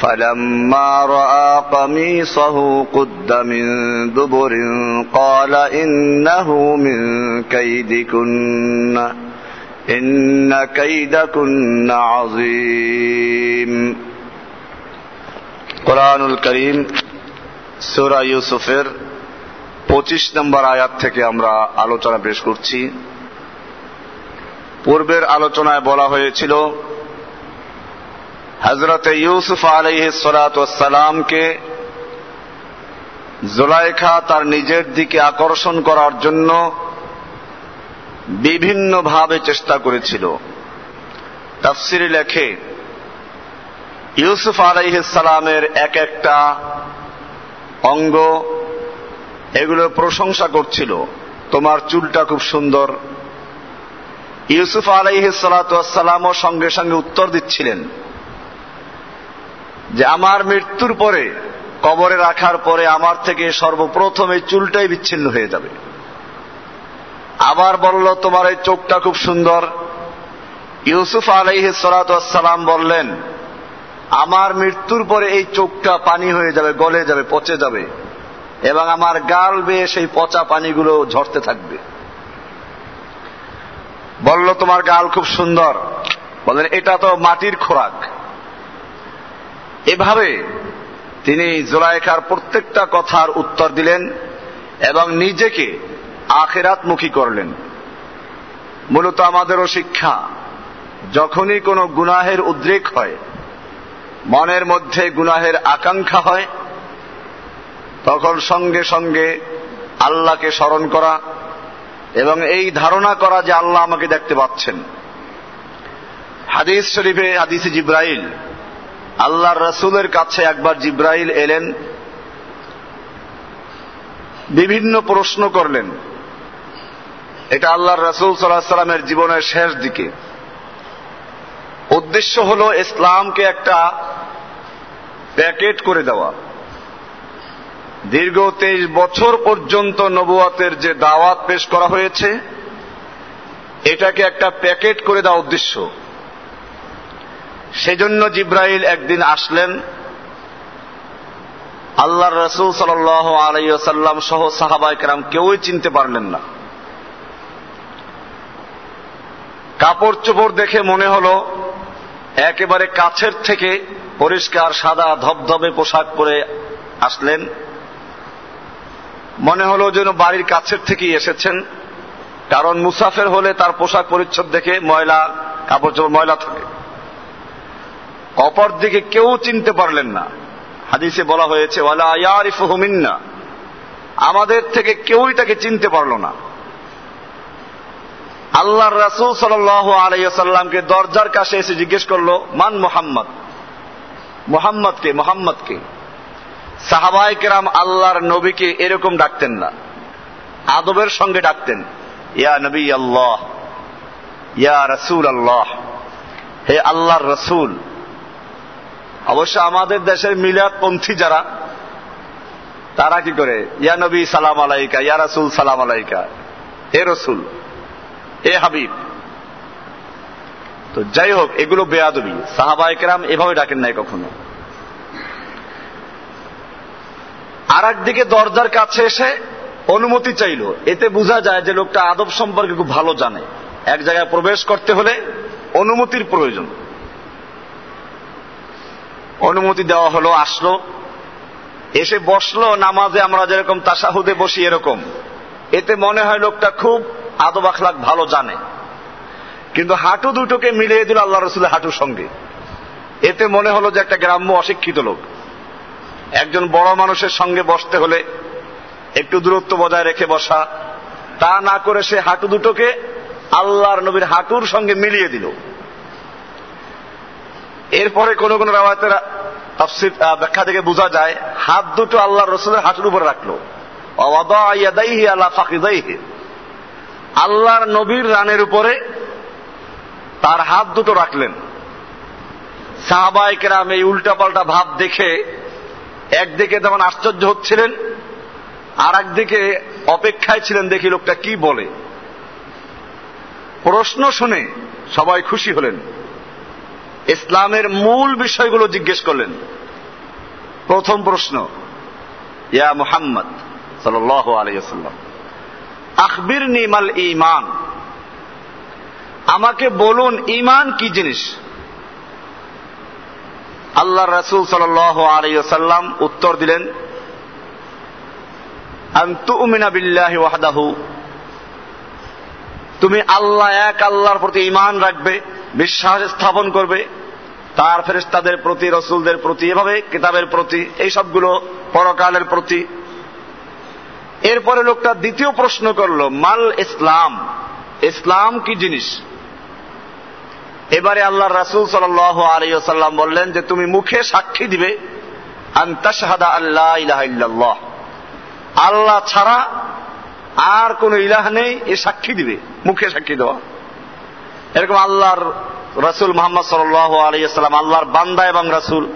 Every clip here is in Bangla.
فلما راى قميصه قد من دبر قال انه من كيدكن ان كيدكن عظيم কোরআনুল করিম সুরা ইউসুফের পঁচিশ নম্বর আয়াত থেকে আমরা আলোচনা পেশ করছি পূর্বের আলোচনায় বলা হয়েছিল হজরত ইউসুফ আলহ সালামকে জোলাইখা তার নিজের দিকে আকর্ষণ করার জন্য বিভিন্নভাবে চেষ্টা করেছিল। তাফসিরে লেখে, ইউসুফ আলাইহ সালামের এক একটা অঙ্গ এগুলো প্রশংসা করছিল, তোমার চুলটা খুব সুন্দর। ইউসুফ আলাইহ সালাতামও সঙ্গে সঙ্গে উত্তর দিচ্ছিলেন যে আমার মৃত্যুর পরে, কবরে রাখার পরে আমার থেকে সর্বপ্রথম এই চুলটাই বিচ্ছিন্ন হয়ে যাবে। আবার বলল, তোমার এই চোখটা খুব সুন্দর। ইউসুফ আলাইহ সালাম বললেন, আমার মৃত্যুর পরে এই চোখটা পানি হয়ে যাবে, গলে যাবে, পচে যাবে এবং আমার গাল বেয়ে সেই পচা পানিগুলো ঝরতে থাকবে। বলল, তোমার গাল খুব সুন্দর। বলেন এটা তো মাটির খোরাক। এভাবে তিনি জোলাইখার প্রত্যেকটা কথার উত্তর দিলেন এবং নিজেকে আখেরাতমুখী করলেন। মূলত আমাদেরও শিক্ষা, যখনই কোনো গুনাহের উদ্রেক হয়, মনের মধ্যে গুনাহের আকাঙ্ক্ষা হয়, তখন সঙ্গে সঙ্গে আল্লাহকে স্মরণ করা এবং এই ধারণা করা যে আল্লাহ আমাকে দেখতে পাচ্ছেন। হাদিস শরীফে হাদিসে জিব্রাইল আল্লাহর রসুলের কাছে একবার জিব্রাইল এলেন, বিভিন্ন প্রশ্ন করলেন। এটা আল্লাহর রসুল সাল্লাহ সাল্লামের জীবনের শেষ দিকে। উদ্দেশ্য হল ইসলামকে একটা প্যাকেট করে দেওয়া। দীর্ঘ তেইশ বছর পর্যন্ত নবুয়াতের যে দাওয়াত পেশ করা হয়েছে, এটাকে একটা প্যাকেট করে দেওয়া উদ্দেশ্য। সেজন্য জিব্রাইল একদিন আসলেন। আল্লাহর রসুল সাল আলাইসাল্লাম সহ সাহাবাই কেরাম কেউই চিনতে পারলেন না। কাপড় চোপড় দেখে মনে হল, একেবারে কাছের থেকে পরিষ্কার সাদা ধবধবে পোশাক পরে আসলেন। মনে হলো যেন বাড়ির কাছের থেকেই এসেছেন, কারণ মুসাফের হলে তার পোশাক পরিচ্ছদ দেখে ময়লা কাপড় চোপড় ময়লা থাকে। অপর দিকে কেউ চিনতে পারলেন না। হাদিসে বলা হয়েছে আমাদের থেকে কেউই তাকে চিনতে পারল না। আল্লাহর রাসূল সাল্লাল্লাহু আলাইহি সাল্লামকে দরজার কাছে এসে জিজ্ঞেস করল, মান মোহাম্মদ? মোহাম্মদকে মোহাম্মদকে সাহাবাই কেরাম আল্লাহর নবীকে এরকম ডাকতেন না। আদবের সঙ্গে ডাকতেন, ইয়া নবী আল্লাহ, ইয়া রসুল আল্লাহ, হে আল্লাহর রসুল। অবশ্য আমাদের দেশের মিলাদপন্থী যারা, তারা কি করে? ইয়া নবী সালাম আলাইকা, ইয়া রাসুল সালাম আলাইকা, হে রসুল, হে হাবিব। তো যাই হোক, এগুলো বেয়াদবি। সাহাবাই কেরাম এভাবে ডাকেন নাই কখনো। আর একদিকে দরজার কাছে এসে অনুমতি চাইল। এতে বোঝা যায় যে লোকটা আদব সম্পর্কে খুব ভালো জানে। এক জায়গায় প্রবেশ করতে হলে অনুমতির প্রয়োজন। অনুমতি দেওয়া হলো, আসলো। এসে বসল, নামাজে আমরা যেরকম তাসাহুদে বসি এরকম। এতে মনে হয় লোকটা খুব আদব ভালো জানে। কিন্তু হাঁটু দুটোকে মিলিয়ে দিল আল্লাহ রসুলের হাঁটুর সঙ্গে। এতে মনে হলো যে একটা গ্রাম্য অশিক্ষিত লোক। একজন বড় মানুষের সঙ্গে বসতে হলে একটু দূরত্ব বজায় রেখে বসা। তা না করে সে হাঁটু দুটোকে আল্লাহর নবীর হাঁটুর সঙ্গে মিলিয়ে দিল। এরপরে কোন কোন রাওয়াতের ব্যাখ্যা থেকে বোঝা যায়, হাত দুটো আল্লাহ রসুলের হাঁটুর উপরে রাখল। আল্লাহর নবীর রানের উপরে তার হাত দুটো রাখলেন। সাহাবাই কেরাম এই উল্টাপাল্টা ভাব দেখে একদিকে যেমন আশ্চর্য হচ্ছিলেন আর একদিকে অপেক্ষায় ছিলেন দেখি লোকটা কি বলে। প্রশ্ন শুনে সবাই খুশি হলেন। ইসলামের মূল বিষয়গুলো জিজ্ঞেস করলেন। প্রথম প্রশ্ন, ইয়া মুহাম্মদ সাল আলাইসাল্লাম আখবির নিমাল ইমান আমাকে বলুন ইমান কি জিনিস? আল্লাহ রসুল সাল আলাইসাল্লাম উত্তর দিলেন বিল্লাহি ওয়াহদাহু। তুমি আল্লাহ এক আল্লাহর প্রতি ইমান রাখবে, বিশ্বাস স্থাপন করবে, তার ফেরেস্তাদের প্রতি, রসুলদের প্রতি, এভাবে কিতাবের প্রতি, এই সবগুলো পরকালের প্রতি। এরপরে লোকটা দ্বিতীয় প্রশ্ন করল, মাল ইসলাম ইসলাম কি জিনিস? এবারে আল্লাহ রাসুল সাল আলিয়াল্লাম বললেন যে তুমি মুখে সাক্ষী দিবে আল্লাহ ছাড়া আর কোন ইলাহ নেই, এ সাক্ষী দিবে, মুখে সাক্ষী দেওয়া। এরকম আল্লাহর রসুল মোহাম্মদ সাল আলিয়াল্লাম আল্লাহর বান্দা এবং রসুল।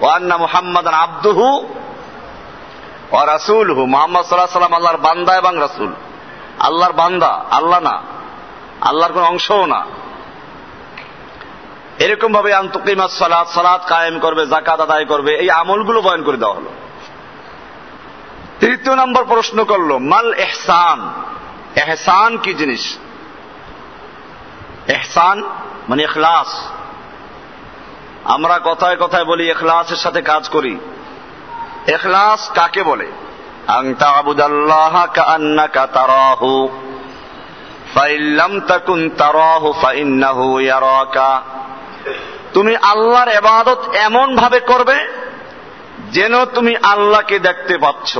ওয়ান্না মুহাম্মদ আব্দুহু ও রাসুল হু মোহাম্মদ সাল্লাহ সাল্লাম আল্লাহর বান্দা এবং রাসুল। আল্লাহর বান্দা, আল্লাহ না, আল্লাহর কোন অংশও না। এরকম ভাবে আন্তকিমা সালাদ সালাদ কায়েম করবে জাকাত আদায় করবে, এই আমলগুলো বয়ন করে দেওয়া হলো। তৃতীয় নম্বর প্রশ্ন করল, মাল এহসান এহসান কি জিনিস? এহসান মানে এখলাস আমরা কথায় কথায় বলি এখলাসের সাথে কাজ করি। এখলাস কাকে বলে? তুমি আল্লাহর এবাদত এমন ভাবে করবে, যেন তুমি আল্লাহকে দেখতে পাচ্ছ।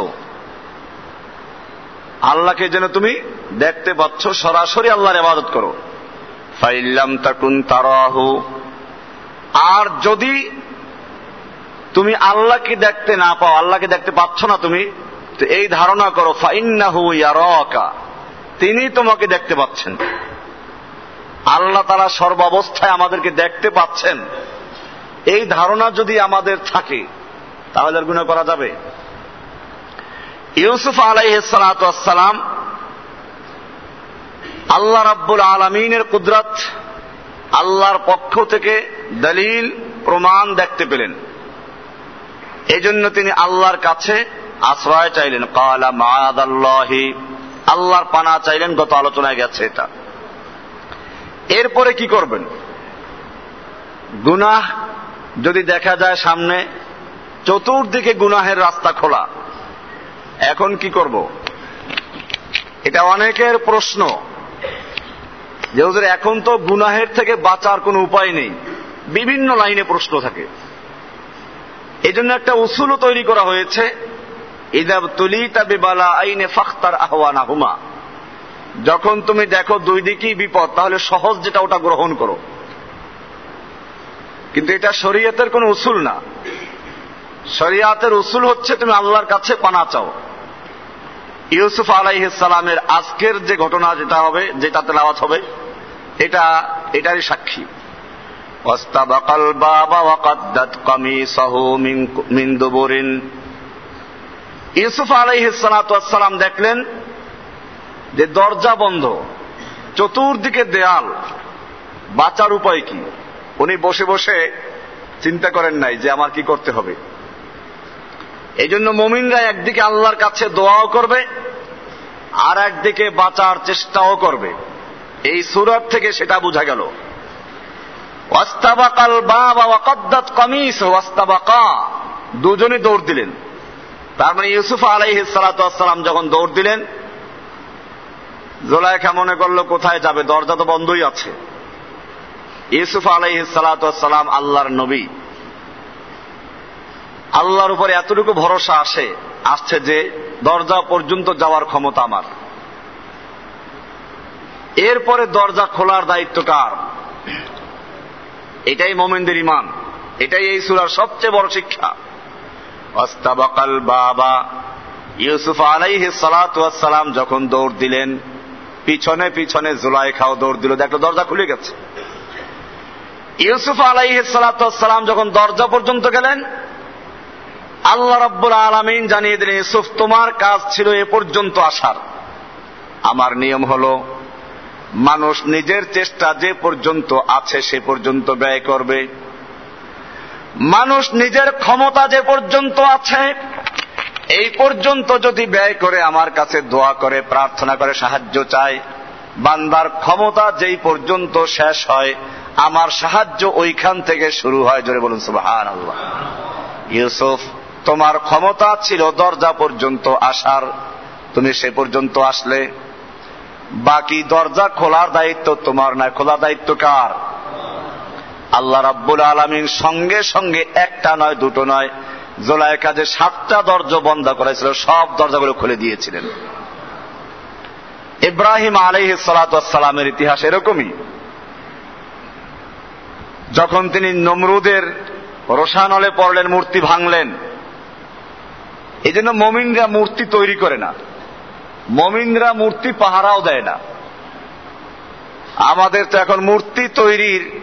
আল্লাহকে যেন তুমি দেখতে পাচ্ছ, সরাসরি আল্লাহর এবাদত করো। ফাইল্লাম তাকুন তারাহু। আর যদি তুমি আল্লাহকে দেখতে না পাও, আল্লাহকে দেখতে পাচ্ছ না তুমি, তো এই ধারণা করো, ফাইন্নাহু ইয়ারাকা। তিনি তোমাকে দেখতে পাচ্ছেন। আল্লাহ তারা সর্বাবস্থায় আমাদেরকে দেখতে পাচ্ছেন। এই ধারণা যদি আমাদের থাকে, তাহলে গুণা করা যাবে? ইউসুফ আলাইসালাম আল্লাহ রাব্বুল আলমিনের কুদরত আল্লাহর পক্ষ থেকে দলিল, প্রমাণ দেখতে পেলেন। এই জন্য তিনি আল্লাহর কাছে আশ্রয় চাইলেন। কালা মাদ আল্লাহি আল্লাহর পানা চাইলেন, গত আলোচনায় গেছে এটা। এরপরে কি করবেন? গুনাহ যদি দেখা যায় সামনে, চতুর্দিকে গুনাহের রাস্তা খোলা। এখন কি করব? এটা অনেকের প্রশ্ন। যে ওদের এখন তো গুনাহের থেকে বাঁচার কোনো উপায় নেই। বিভিন্ন লাইনে প্রশ্ন থাকে। এই জন্য একটা উসুলও তৈরি করা হয়েছে। আইনে যখন তুমি দেখো দুই দিকেই বিপদ, তাহলে সহজ যেটা ওটা গ্রহণ করো। কিন্তু এটা শরীয়তের কোন উসুল না। শরিয়াতের উসুল হচ্ছে তুমি আল্লাহর কাছে পানা চাও। ইউসুফ আলাইসালামের আজকের যে ঘটনা যেটা হবে, যেটা তেলাওয়াত হবে, এটা, এটারই সাক্ষী। ওয়াস্তাবাকাল বাবা ওয়াকাদ্দাত কামিসাহু মিন দুবুরিন। ইউসুফ আলাইহিসসালাম দেখলেন যে দরজা বন্ধ, চতুর্দিকে দেয়াল, বাঁচার উপায় কি? উনি বসে বসে চিন্তা করেন নাই যে আমার কি করতে হবে। এই জন্য মমিনরা একদিকে আল্লাহর কাছে দোয়াও করবে, আর একদিকে বাঁচার চেষ্টাও করবে। এই সুরত থেকে সেটা বোঝা গেল। ওয়াস্তাবাকাল কামিস দুজনে দৌড় দিলেন। তার মানে ইউসুফ আলাইহি সালাম যখন দৌড় দিলেন, জোলাইখা মনে করল, কোথায় যাবে? দরজা তো বন্ধই আছে। ইউসুফ আলাইহি সালাম আল্লাহর নবী। আল্লাহর উপরে এতটুকু ভরসা আসে, আসছে যে দরজা পর্যন্ত যাওয়ার ক্ষমতা আমার। এরপরে দরজা খোলার দায়িত্ব কার? এটাই মোমেনদের ইমান এটাই এই সুরার সবচেয়ে বড় শিক্ষা। অস্তাবাকাল বাবা, ইউসুফ আলাইহি সালাম যখন দৌড় দিলেন, পিছনে পিছনে জুলাইখাও দৌড় দিল, দেখল দরজা খুলে গেছে। ইউসুফ আলাইহি সালাম যখন দরজা পর্যন্ত গেলেন আল্লাহ রব্বুল আলমিন জানিয়ে দিলেন, ইউসুফ, তোমার কাজ ছিল এ পর্যন্ত আসার। আমার নিয়ম হল, মানুষ নিজের চেষ্টা যে পর্যন্ত আছে সে পর্যন্ত ব্যয় করবে। মানুষ নিজের ক্ষমতা যে পর্যন্ত আছে, এই পর্যন্ত যদি ব্যয় করে আমার কাছে দোয়া করে, প্রার্থনা করে, সাহায্য চায়, বান্দার ক্ষমতা যেই পর্যন্ত শেষ হয়, আমার সাহায্য ওইখান থেকে শুরু হয়। জোরে বলুন আল্লাহ ইউসুফ তোমার ক্ষমতা ছিল দরজা পর্যন্ত আসার। তুমি সে পর্যন্ত আসলে। বাকি দরজা খোলার দায়িত্ব তোমার নয় খোলার দায়িত্ব কার? আল্লাহ রাব্বুল আলমিন সঙ্গে সঙ্গে একটা নয়, দুটো নয় জোলায় কাজে সাতটা দরজা বন্ধ করেছিল, সব দরজাগুলো খুলে দিয়েছিলেন। ইব্রাহিম আলহ সালাতামের ইতিহাস এরকমই। যখন তিনি নমরুদের রোশানলে পড়লেন, মূর্তি ভাঙলেন এই জন্য মমিনরা মূর্তি তৈরি করে না। মমিনরা মূর্তি পাহারাও দেয় না। আমাদের তো এখন মূর্তি তৈরির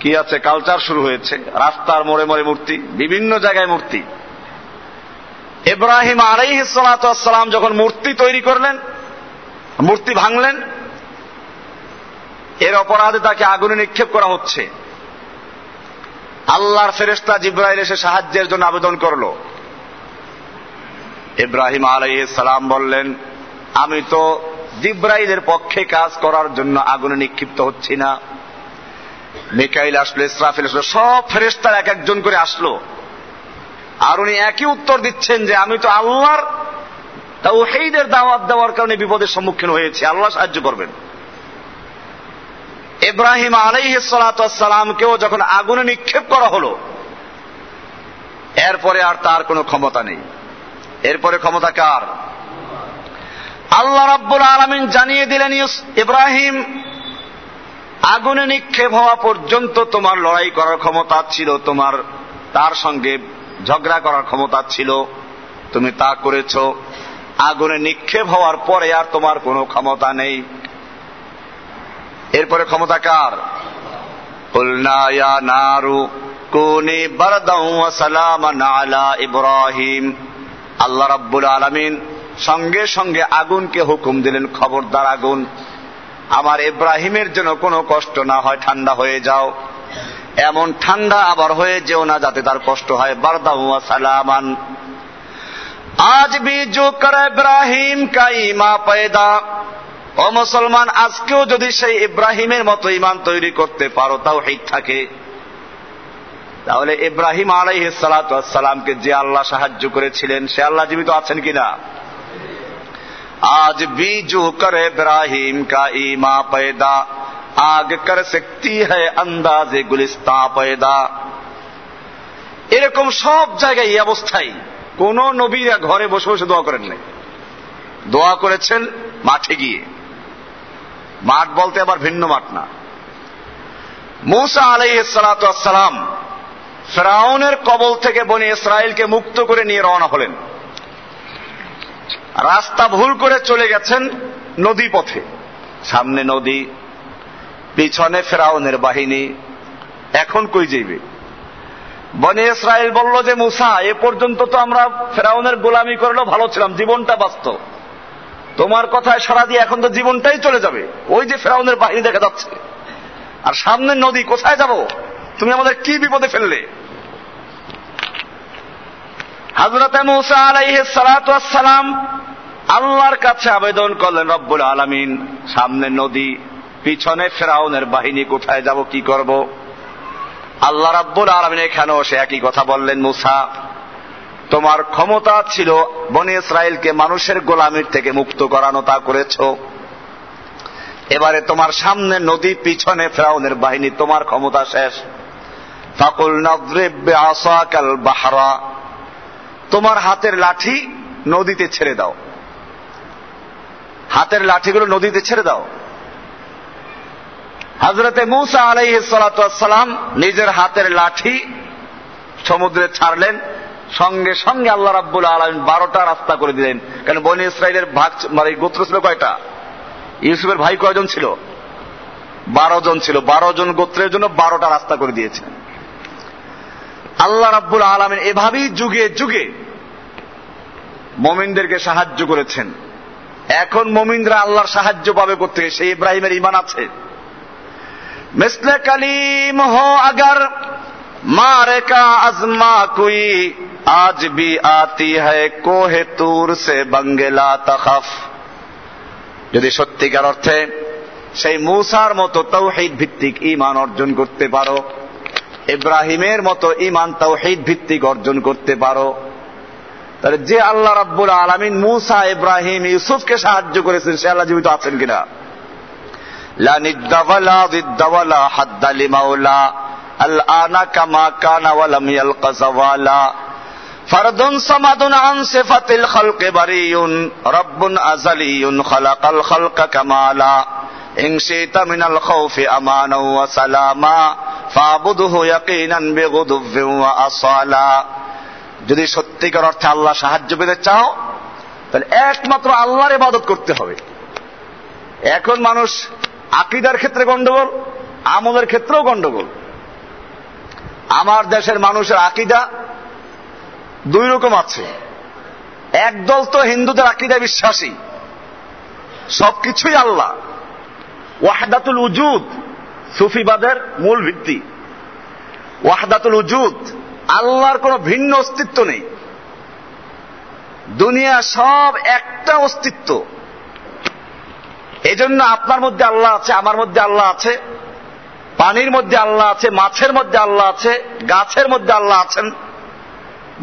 কি আছে কালচার শুরু হয়েছে। রাস্তার মোড়ে মোড়ে মূর্তি, বিভিন্ন জায়গায় মূর্তি। ইব্রাহিম আলাইহিসালাম যখন মূর্তি তৈরি করলেন, মূর্তি ভাঙলেন, এর অপরাধে তাকে আগুনে নিক্ষেপ করা হচ্ছে। আল্লাহর ফেরেস্তা জিব্রাইল এসে সাহায্যের জন্য আবেদন করল। ইব্রাহিম আলাইসালাম বললেন, আমি তো জিব্রাইলের পক্ষে কাজ করার জন্য আগুনে নিক্ষিপ্ত হচ্ছি না। মিকাইল আসলো, ইসরাফিল আসলো, সব ফেরেস্তার এক একজন করে আসলো। আর উনি একই উত্তর দিচ্ছেন যে, আমি তো আল্লাহর তাওহীদের দাওয়াত দেওয়ার কারণে বিপদের সম্মুখীন হয়েছে, আল্লাহ সাহায্য করবেন। ইব্রাহিম আলাইহ সালাতামকেও যখন আগুনে নিক্ষেপ করা হলো, এরপরে আর তার কোনো ক্ষমতা নেই। এরপরে ক্ষমতা কার? আল্লাহ রাব্বুল আলমিন জানিয়ে দিলেন ইব্রাহিম, আগুনে নিক্ষেপ হওয়া পর্যন্ত তোমার লড়াই করার ক্ষমতা ছিল, তোমার, তার সঙ্গে ঝগড়া করার ক্ষমতা ছিল, তুমি তা করেছ। আগুনে নিক্ষেপ হওয়ার পরে আর তোমার কোনো ক্ষমতা নেই। এরপরে ক্ষমতা কার? নারু, কোনে আলা ইব্রাহিম। আল্লাহ রাব্বুল আলমিন সঙ্গে সঙ্গে আগুনকে হুকুম দিলেন, খবরদার আগুন। আমার ইব্রাহিমের জন্য কোনো কষ্ট না হয়, ঠান্ডা হয়ে যাও। এমন ঠান্ডা আবার হয়ে যেও না যাতে তার কষ্ট হয়। বারদা সালামান। আজ বি জো কর ইব্রাহিম কা ইমা পয়দা। ও মুসলমান, আজকেও যদি সেই ইব্রাহিমের মতো ইমান তৈরি করতে পারো তাও হিত থাকে। তাহলে ইব্রাহিম আলাইহ সালাতামকে যে আল্লাহ সাহায্য করেছিলেন, সে আল্লাহ জীবিত আছেন কিনা? আজ বিজু কর ইব্রাহিম কা ইমা পয়দা আগ কর শক্তি হন্দাজে গুলিস্তা পয়দা। এরকম সব জায়গায় এই অবস্থায় কোন নবীরা ঘরে বসে বসে দোয়া করেন নাই। দোয়া করেছেন মাঠে গিয়ে। মাঠ বলতে আবার ভিন্ন মাঠ না। মুসা আলাই সালাম ফেরাউনের কবল থেকে বনে ইসরায়েলকে মুক্ত করে নিয়ে রওনা হলেন। রাস্তা ভুল করে চলে গেছেন নদী পথে। সামনে নদী, পিছনে ফেরাউনের বাহিনী। এখন কই যাইবে? বনে ইসরায়েল বলল যে, মুসা, এ পর্যন্ত তো আমরা ফেরাউনের গোলামি করলেও ভালো ছিলাম, জীবনটা বাঁচত। তোমার কথায় সারা দিয়ে এখন তো জীবনটাই চলে যাবে। ওই যে ফেরাউনের বাহিনী দেখা যাচ্ছে। আর সামনের নদী, কোথায় যাব? তুমি আমাদের কি বিপদে ফেললে? হাজরত মুসা আলাইহ সালাম আল্লাহর কাছে আবেদন করলেন, রব্বুল আলমিন, সামনে নদী, পিছনে ফেরাউনের বাহিনী, কোথায় যাব, কি করব? আল্লাহ রাব্বুল আলমিন এখানেও সে একই কথা বললেন, মুসা, তোমার ক্ষমতা ছিল বনে ইসরায়েলকে মানুষের গোলামির থেকে মুক্ত করানো, তা করেছ। এবারে তোমার সামনে নদী, পিছনে ফেরাউনের বাহিনী, তোমার ক্ষমতা শেষ। ফাকুল আসাকাল বাহারা তোমার হাতের লাঠি নদীতে ছেড়ে দাও। হাতের লাঠিগুলো নদীতে ছেড়ে দাও। হজরতে মুসা আলাইহ নিজের হাতের লাঠি সমুদ্রে ছাড়লেন, সঙ্গে সঙ্গে আল্লাহ রাব্বুল আলম বারোটা রাস্তা করে দিলেন। কারণ বনি ইসরায়েলের ভাগ মানে গোত্র ছিল কয়টা? ইউসুফের ভাই কয়জন ছিল? বারো জন ছিল। বারো জন গোত্রের জন্য বারোটা রাস্তা করে দিয়েছেন। আল্লাহ রাব্বুল আলমের এভাবেই যুগে যুগে মমিনদেরকে সাহায্য করেছেন। এখন মমিনরা আল্লাহর সাহায্য পাবে করতে সেই ইব্রাহিমের ইমান আছে। মিসলে কালিম হো আগার মারে আজমা কুই, আজ বি আতি হ্যায় কোহে তুর সে বাঙ্গেলা তাকাফ যদি সত্যিকার অর্থে সেই মূসার মতো তৌহিদ ভিত্তিক ইমান অর্জন করতে পারো, ইব্রাহিমের মতো ইমান তৌহিদ ভিত্তিক অর্জন করতে পারো তাহলে যে আল্লাহ রাব্বুল আলমিন মুসা, ইব্রাহিম, ইউসুফকে সাহায্য করেছেন, সে আল্লাহ জীবিত আছেন কিনা? লা নিদ্দাওয়ালা দিদ্দাওয়ালা হাদ্দালি মাওলা। আল আনা কামা কানা ওয়ালাম ইয়ালকা জাওয়ালা। ফরদুন সামাদুন আন সিফাতিল খালকি বারিয়ুন। রব্বুন আজালিয়ুন খালাকাল খালকা কামালা। ইন শিতা মিনাল খাউফি আমানা ওয়া সালামা। ফাবুদহু ইয়াকিনান বিগুদুফিন ওয়া আসালা। যদি সত্যিকার অর্থে আল্লাহ সাহায্য পেতে চাও, তাহলে একমাত্র আল্লাহর ইবাদত করতে হবে। এখন মানুষ আকিদার ক্ষেত্রে গন্ডগোল আমলের ক্ষেত্রেও গন্ডগোল আমার দেশের মানুষের আকিদা দুই রকম আছে। একদল তো হিন্দুদের আকিদা বিশ্বাসী, সবকিছুই আল্লাহ। ওয়াহদাতুল উজুদ, সুফিবাদের মূল ভিত্তি। ওয়াহদাতুল উজুদ আল্লাহর কোন ভিন্ন অস্তিত্ব নেই। দুনিয়া সব একটা অস্তিত্ব। এজন্য আপনার মধ্যে আল্লাহ আছে, আমার মধ্যে আল্লাহ আছে, পানির মধ্যে আল্লাহ আছে, মাছের মধ্যে আল্লাহ আছে, গাছের মধ্যে আল্লাহ আছেন,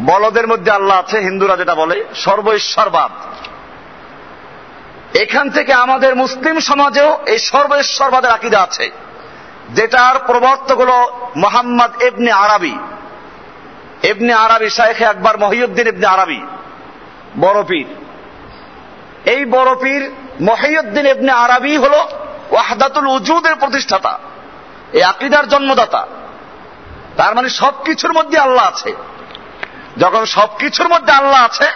বলদের মধ্যে আল্লাহ আছে, হিন্দুরা যেটা বলে সর্ব ঈশ্বরবাদ এখান থেকে আমাদের মুসলিম সমাজেও এই সর্ব ঈশ্বরবাদের আকিদা আছে, যেটার প্রবর্তক হল মোহাম্মদ এবনে আরবি। এবনে আরবি শাহেখে একবার মহিউদ্দিন ইবনে আরবি, বড় পীর। এই বড় পীর মহিউদ্দিন ইবনে আরবি হল ওয়াহদাতুল উজুদের প্রতিষ্ঠাতা, এই আকিদার জন্মদাতা। তার মানে সবকিছুর মধ্যে আল্লাহ আছে। যখন সবকিছুর মধ্যে আল্লাহ আছে,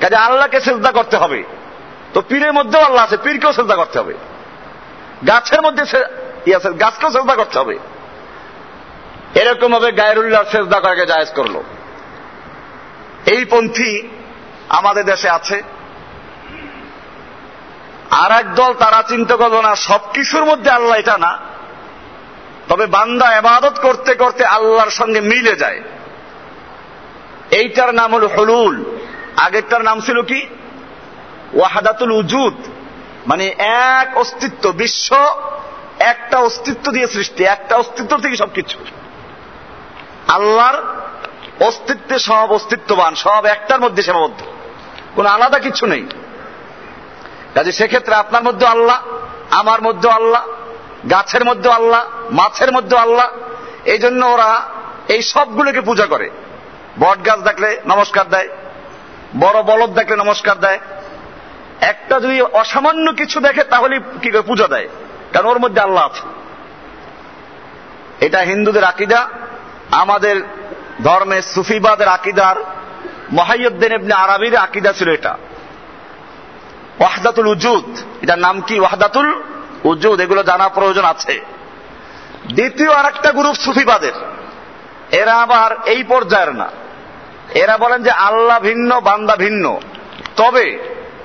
কাজে আল্লাহকে চেষ্টা করতে হবে। তো পীরের মধ্যেও আল্লাহ আছে, পীরকেও চেষ্টা করতে হবে। গাছের মধ্যে গাছকেও চেষ্টা করতে হবে। এরকম ভাবে গায়রুল্লাহ সেজদা করাকে জায়েজ করল। এই পন্থী আমাদের দেশে আছে। আর দল তারা চিন্তা করল না সবকিছুর মধ্যে আল্লাহ এটা না। তবে বান্দা এবাদত করতে করতে আল্লাহর সঙ্গে মিলে যায়। এইটার নাম হল হলুল। আগেরটার নাম ছিল কি? ওয়াহাদাতুল উজুদ। মানে এক অস্তিত্ব, বিশ্ব একটা অস্তিত্ব দিয়ে সৃষ্টি, একটা অস্তিত্ব থেকে সবকিছু। আল্লাহর অস্তিত্বে সব অস্তিত্ববান, সব একটার মধ্যে সীমাবদ্ধ। কোন আলাদা কিছু নেই। কাজে সেক্ষেত্রে আপনার মধ্যে আল্লাহ, আমার মধ্যে আল্লাহ, গাছের মধ্যে আল্লাহ, মাছের মধ্যে আল্লাহ। এই জন্য ওরা এই সবগুলোকে পূজা করে। বট গাছ দেখলে নমস্কার দেয়, বড় বলদ দেখলে নমস্কার দেয়। একটা যদি অসামান্য কিছু দেখে তাহলে কি করে পূজা দেয়? কারণ ওর মধ্যে আল্লাহ আছে। এটা হিন্দুদের আকিদা আমাদের ধর্মে সুফিবাদের আকিদার মহাইউদ্দিন ইবনে আরবির আকিদা ছিল এটা। ওয়াহদাতুল উজুদ, এটার নাম কি? ওয়াহদাতুল উজুদ, এগুলো জানা প্রয়োজন আছে। দ্বিতীয় আর একটা গ্রুপ সুফিবাদের। এরা আবার এই পর্যায়ের না। এরা বলেন যে আল্লাহ ভিন্ন, বান্দা ভিন্ন। তবে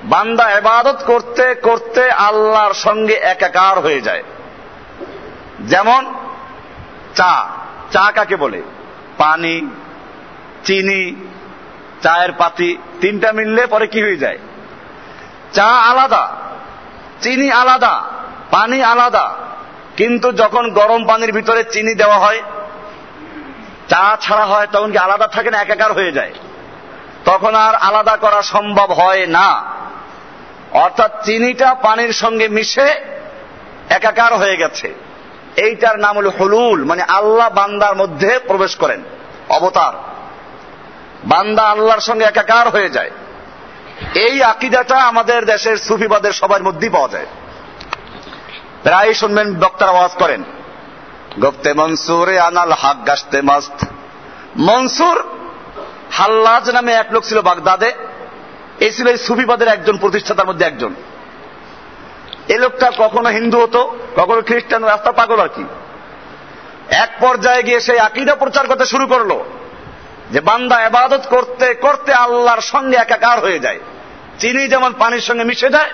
বান্দা এবাদত করতে করতে আল্লাহর সঙ্গে একাকার হয়ে যায়। যেমন চা। চা কাকে বলে? পানি, চিনি, চায়ের পাতি, তিনটা মিললে পরে কি হয়ে যায়? চা আলাদা, চিনি আলাদা, পানি আলাদা। কিন্তু যখন গরম পানির ভিতরে চিনি দেওয়া হয়, চা ছাড়া হয়, তখন কি আলাদা থাকে না, একাকার হয়ে যায়? তখন আর আলাদা করা সম্ভব হয় না। অর্থাৎ চিনিটা পানির সঙ্গে মিশে একাকার হয়ে গেছে। এইটার নাম হল হলুল মানে আল্লাহ বান্দার মধ্যে প্রবেশ করেন, অবতার। বান্দা আল্লাহর সঙ্গে একাকার হয়ে যায়। এই আকিদাটা আমাদের দেশের সুফিবাদের সবার মধ্যেই পাওয়া যায়। প্রায় শুনবেন বক্তার আওয়াজ করেন, গপ্তে মনসুরে আনাল হাক গাছতে মাস্ত। মনসুর হাল্লাজ নামে এক লোক ছিল বাগদাদে। এই ছিল এই সুফিবাদের একজন প্রতিষ্ঠাতার মধ্যে একজন। এ লোকটা কখনো হিন্দু হতো, কখনো খ্রিস্টান, রাস্তা পাগল আর কি। এক পর্যায়ে গিয়ে সেই আকিদা প্রচার করতে শুরু করল, যে বান্দা এবাদত করতে করতে আল্লাহর সঙ্গে একাকার হয়ে যায়। চিনি যেমন পানির সঙ্গে মিশে যায়,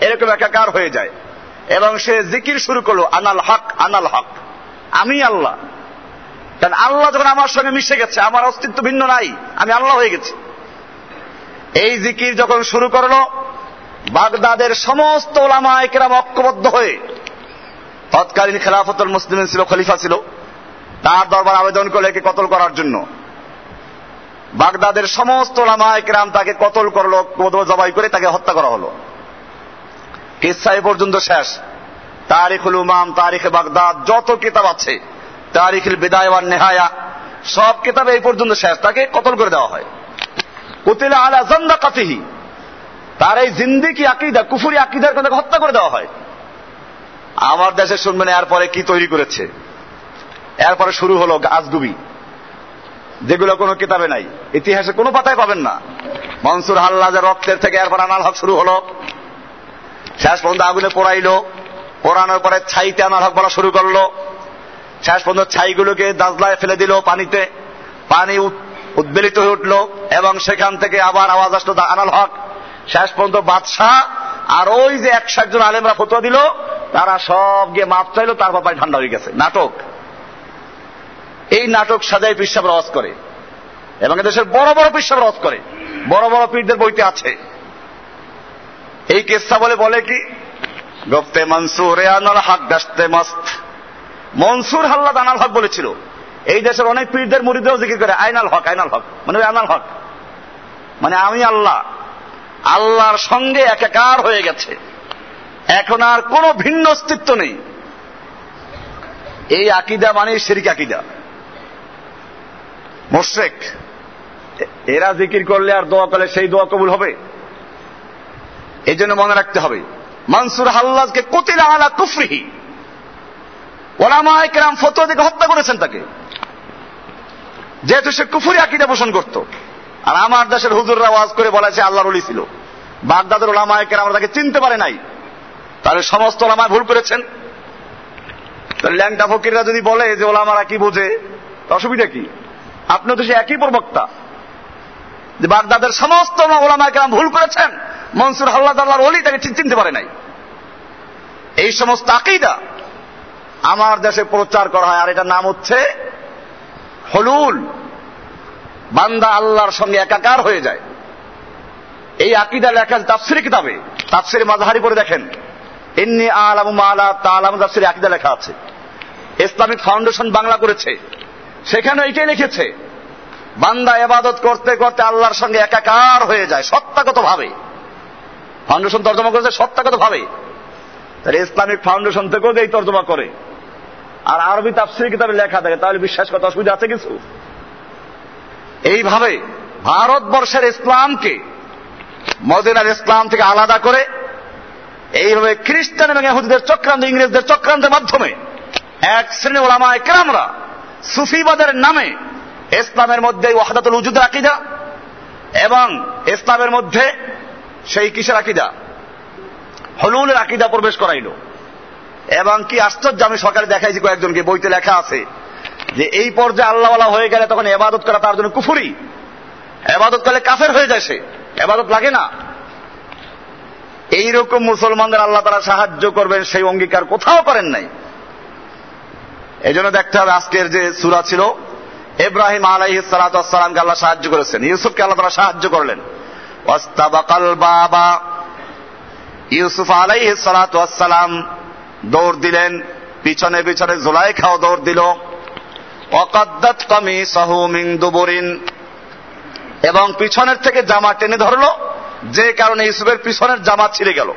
এরকম একাকার হয়ে যায়। এবং সে জিকির শুরু করল, আনাল হক আনাল হক, আমি আল্লাহ। কারণ আল্লাহ যখন আমার সঙ্গে মিশে গেছে, আমার অস্তিত্ব ভিন্ন নাই, আমি আল্লাহ হয়ে গেছি। এই জিকির যখন শুরু করল বাগদাদের সমস্ত ওলামা একরাম ঐক্যবদ্ধ হয়ে তৎকালীন খেলাফতুল মুসলিম ছিল, খলিফা ছিল, তার দরবার আবেদন করলে একে কতল করার জন্য। বাগদাদের সমস্ত ওলামা একরাম তাকে কতল করল জবাই করে তাকে হত্যা করা হলো। কিসা পর্যন্ত শেষ। তারিখুল উমাম, তারিখে বাগদাদ, যত কিতাব আছে, তারিখুল বিদায় নেহায়া, সব কিতাব এই পর্যন্ত শেষ। তাকে কতল করে দেওয়া হয়। কুতিলা আলা জন্দা কাতিহি তার এই জিন্দিকি আকিদা, কুফুরি আকিদার তাকে হত্যা করে দেওয়া হয়। আমার দেশে শুনবেন এরপরে কি তৈরি করেছে। এরপরে শুরু হলো আজগুবি যেগুলো কোনো কিতাবে নাই। ইতিহাসে কোনো পাতায় পাবেন না। মনসুর হাল্লাজের রক্তের থেকে এরপর আনাল হক শুরু হলো। শেষ পর্যন্ত আগুনে পোড়াইলো। পোড়ানোর পরে ছাইতে আনাল হক বলা শুরু করল। শেষ পর্যন্ত ছাইগুলোকে দাজলায় ফেলে দিল পানিতে। পানি উদ্বেলিত হয়ে উঠল এবং সেখান থেকে আবার আওয়াজ আসলো আনাল হক। শেষ পর্যন্ত বাদশাহ আর ওই যে একশো একজন আলেমরা ফতুয়া দিল, তারা সব গিয়ে মাপ চাইলো তারপর পানি ঠান্ডা হয়ে গেছে। নাটক। এই নাটক সাজাই পিসাব রস করে এবং এদেশের বড় বড় পিসাব রস করে। বড় বড় পীরদের বইতে আছে। এই কেসা বলে বলে কি? গপ্তে মনসুর হক গাছতে মস্ত। মনসুর হাল্লাদ আনাল হক বলেছিল। এই দেশের অনেক পীরদের মুড়িদেও জিকির করে, আইনাল হক আইনাল হক। মানে আনাল হক। মানে আমি আল্লাহ। আল্লাহর সঙ্গে একাকার হয়ে গেছে। এখন আর কোনো ভিন্ন অস্তিত্ব নেই। এই আকিদা মানে শিরিক আকিদা। মোশেক, এরা জিকির করলে আর দোয়া করলে সেই দোয়া কবুল হবে। এই জন্য মনে রাখতে হবে, মানসুর হাল্লাজকে কতিলা আলা কুফরিহি। ওলামায় কেরাম ফতোয়া দিকে হত্যা করেছেন তাকে। যেহেতু সে কুফুরি আকিদা পোষণ করত। আর আমার দেশের হুজুররা ওয়াজ করে বলেছে, আল্লাহর অলি ছিল। বাগদাদের ওলামায় কেরাম তাকে চিনতে পারে নাই। তাহলে সমস্ত ওলামায় ভুল করেছেন। ল্যাংটা ফকিররা যদি বলে যে ওলামারা কি বোঝে অসুবিধা কি? আপনি তো সে একই প্রবক্তা। যে বাগদাদের সমস্ত ওলামায় কেরাম ভুল করেছেন, মনসুর হাল্লাদ আল্লাহর অলি তাকে চিনতে পারে নাই। এই সমস্ত আকিদা আমার দেশে প্রচার করা হয়, আর এটার নাম হচ্ছে হলুল। বান্দা আল্লাহর সঙ্গে একাকার হয়ে যায়। এই আকিদা লেখা তাফসির কিতাবে। তাফসির মাঝহারি করে দেখেন। ইন্নি আলাম আলা তাফসির আকিদা লেখা আছে। ইসলামিক ফাউন্ডেশন বাংলা করেছে। সেখানে এইটাই লিখেছে, বান্দা এবাদত করতে করতে আল্লাহর সঙ্গে একাকার হয়ে যায় সত্তাগত ভাবে ফাউন্ডেশন তর্জমা করেছে সত্তাগত ভাবে তাহলে ইসলামিক ফাউন্ডেশন থেকেও এই তর্জমা করে, আর আরবি তাফসির কিতাবে লেখা থাকে, তাহলে বিশ্বাস করতে অসুবিধা আছে কিছু? এইভাবে ভারতবর্ষের ইসলামকে, মদিনার ইসলাম থেকে আলাদা করে, এইভাবে খ্রিস্টান এবং এহুদিদের চক্রান্ত, ইংরেজদের চক্রান্তের মাধ্যমে এক শ্রেণি ওলামা একরামরা সুফিবাদের নামে ইসলামের মধ্যে ওয়াহাদাতুল উজুদ আকিদা এবং ইসলামের মধ্যে সেই কিসের আকিদা? হলুলের আকিদা প্রবেশ করাইল। এবং কি আশ্চর্য, আমি সকালে দেখাইছি কয়েকজনকে, বইতে লেখা আছে। যে এই পর্যায়ে আল্লাহওয়ালা হয়ে গেলে তখন এবাদত করা তার জন্য কুফুরি। এবাদত করলে কাফের হয়ে যায় সে। এবাদত লাগে না। এইরকম মুসলমানদের আল্লাহ তারা সাহায্য করবেন সেই অঙ্গীকার কোথাও করেন নাই। এই জন্য দেখতে হবে আজকের যে সুরা ছিল এব্রাহিম আলাইহ সালাতামকে আল্লাহ সাহায্য করেছেন। ইউসুফকে আল্লাহ তারা সাহায্য করলেন। বাবা। ইউসুফ আলাইহ সালাতাম দৌড় দিলেন, পিছনে পিছনে জোলাই খাও দৌড় দিল। অকাদ্দাত কামি সাহু মিং দুবরিন। এবং পিছনের থেকে জামা টেনে ধরলো, যে কারণে ইউসুফের পিছনের জামা ছিঁড়ে গেল।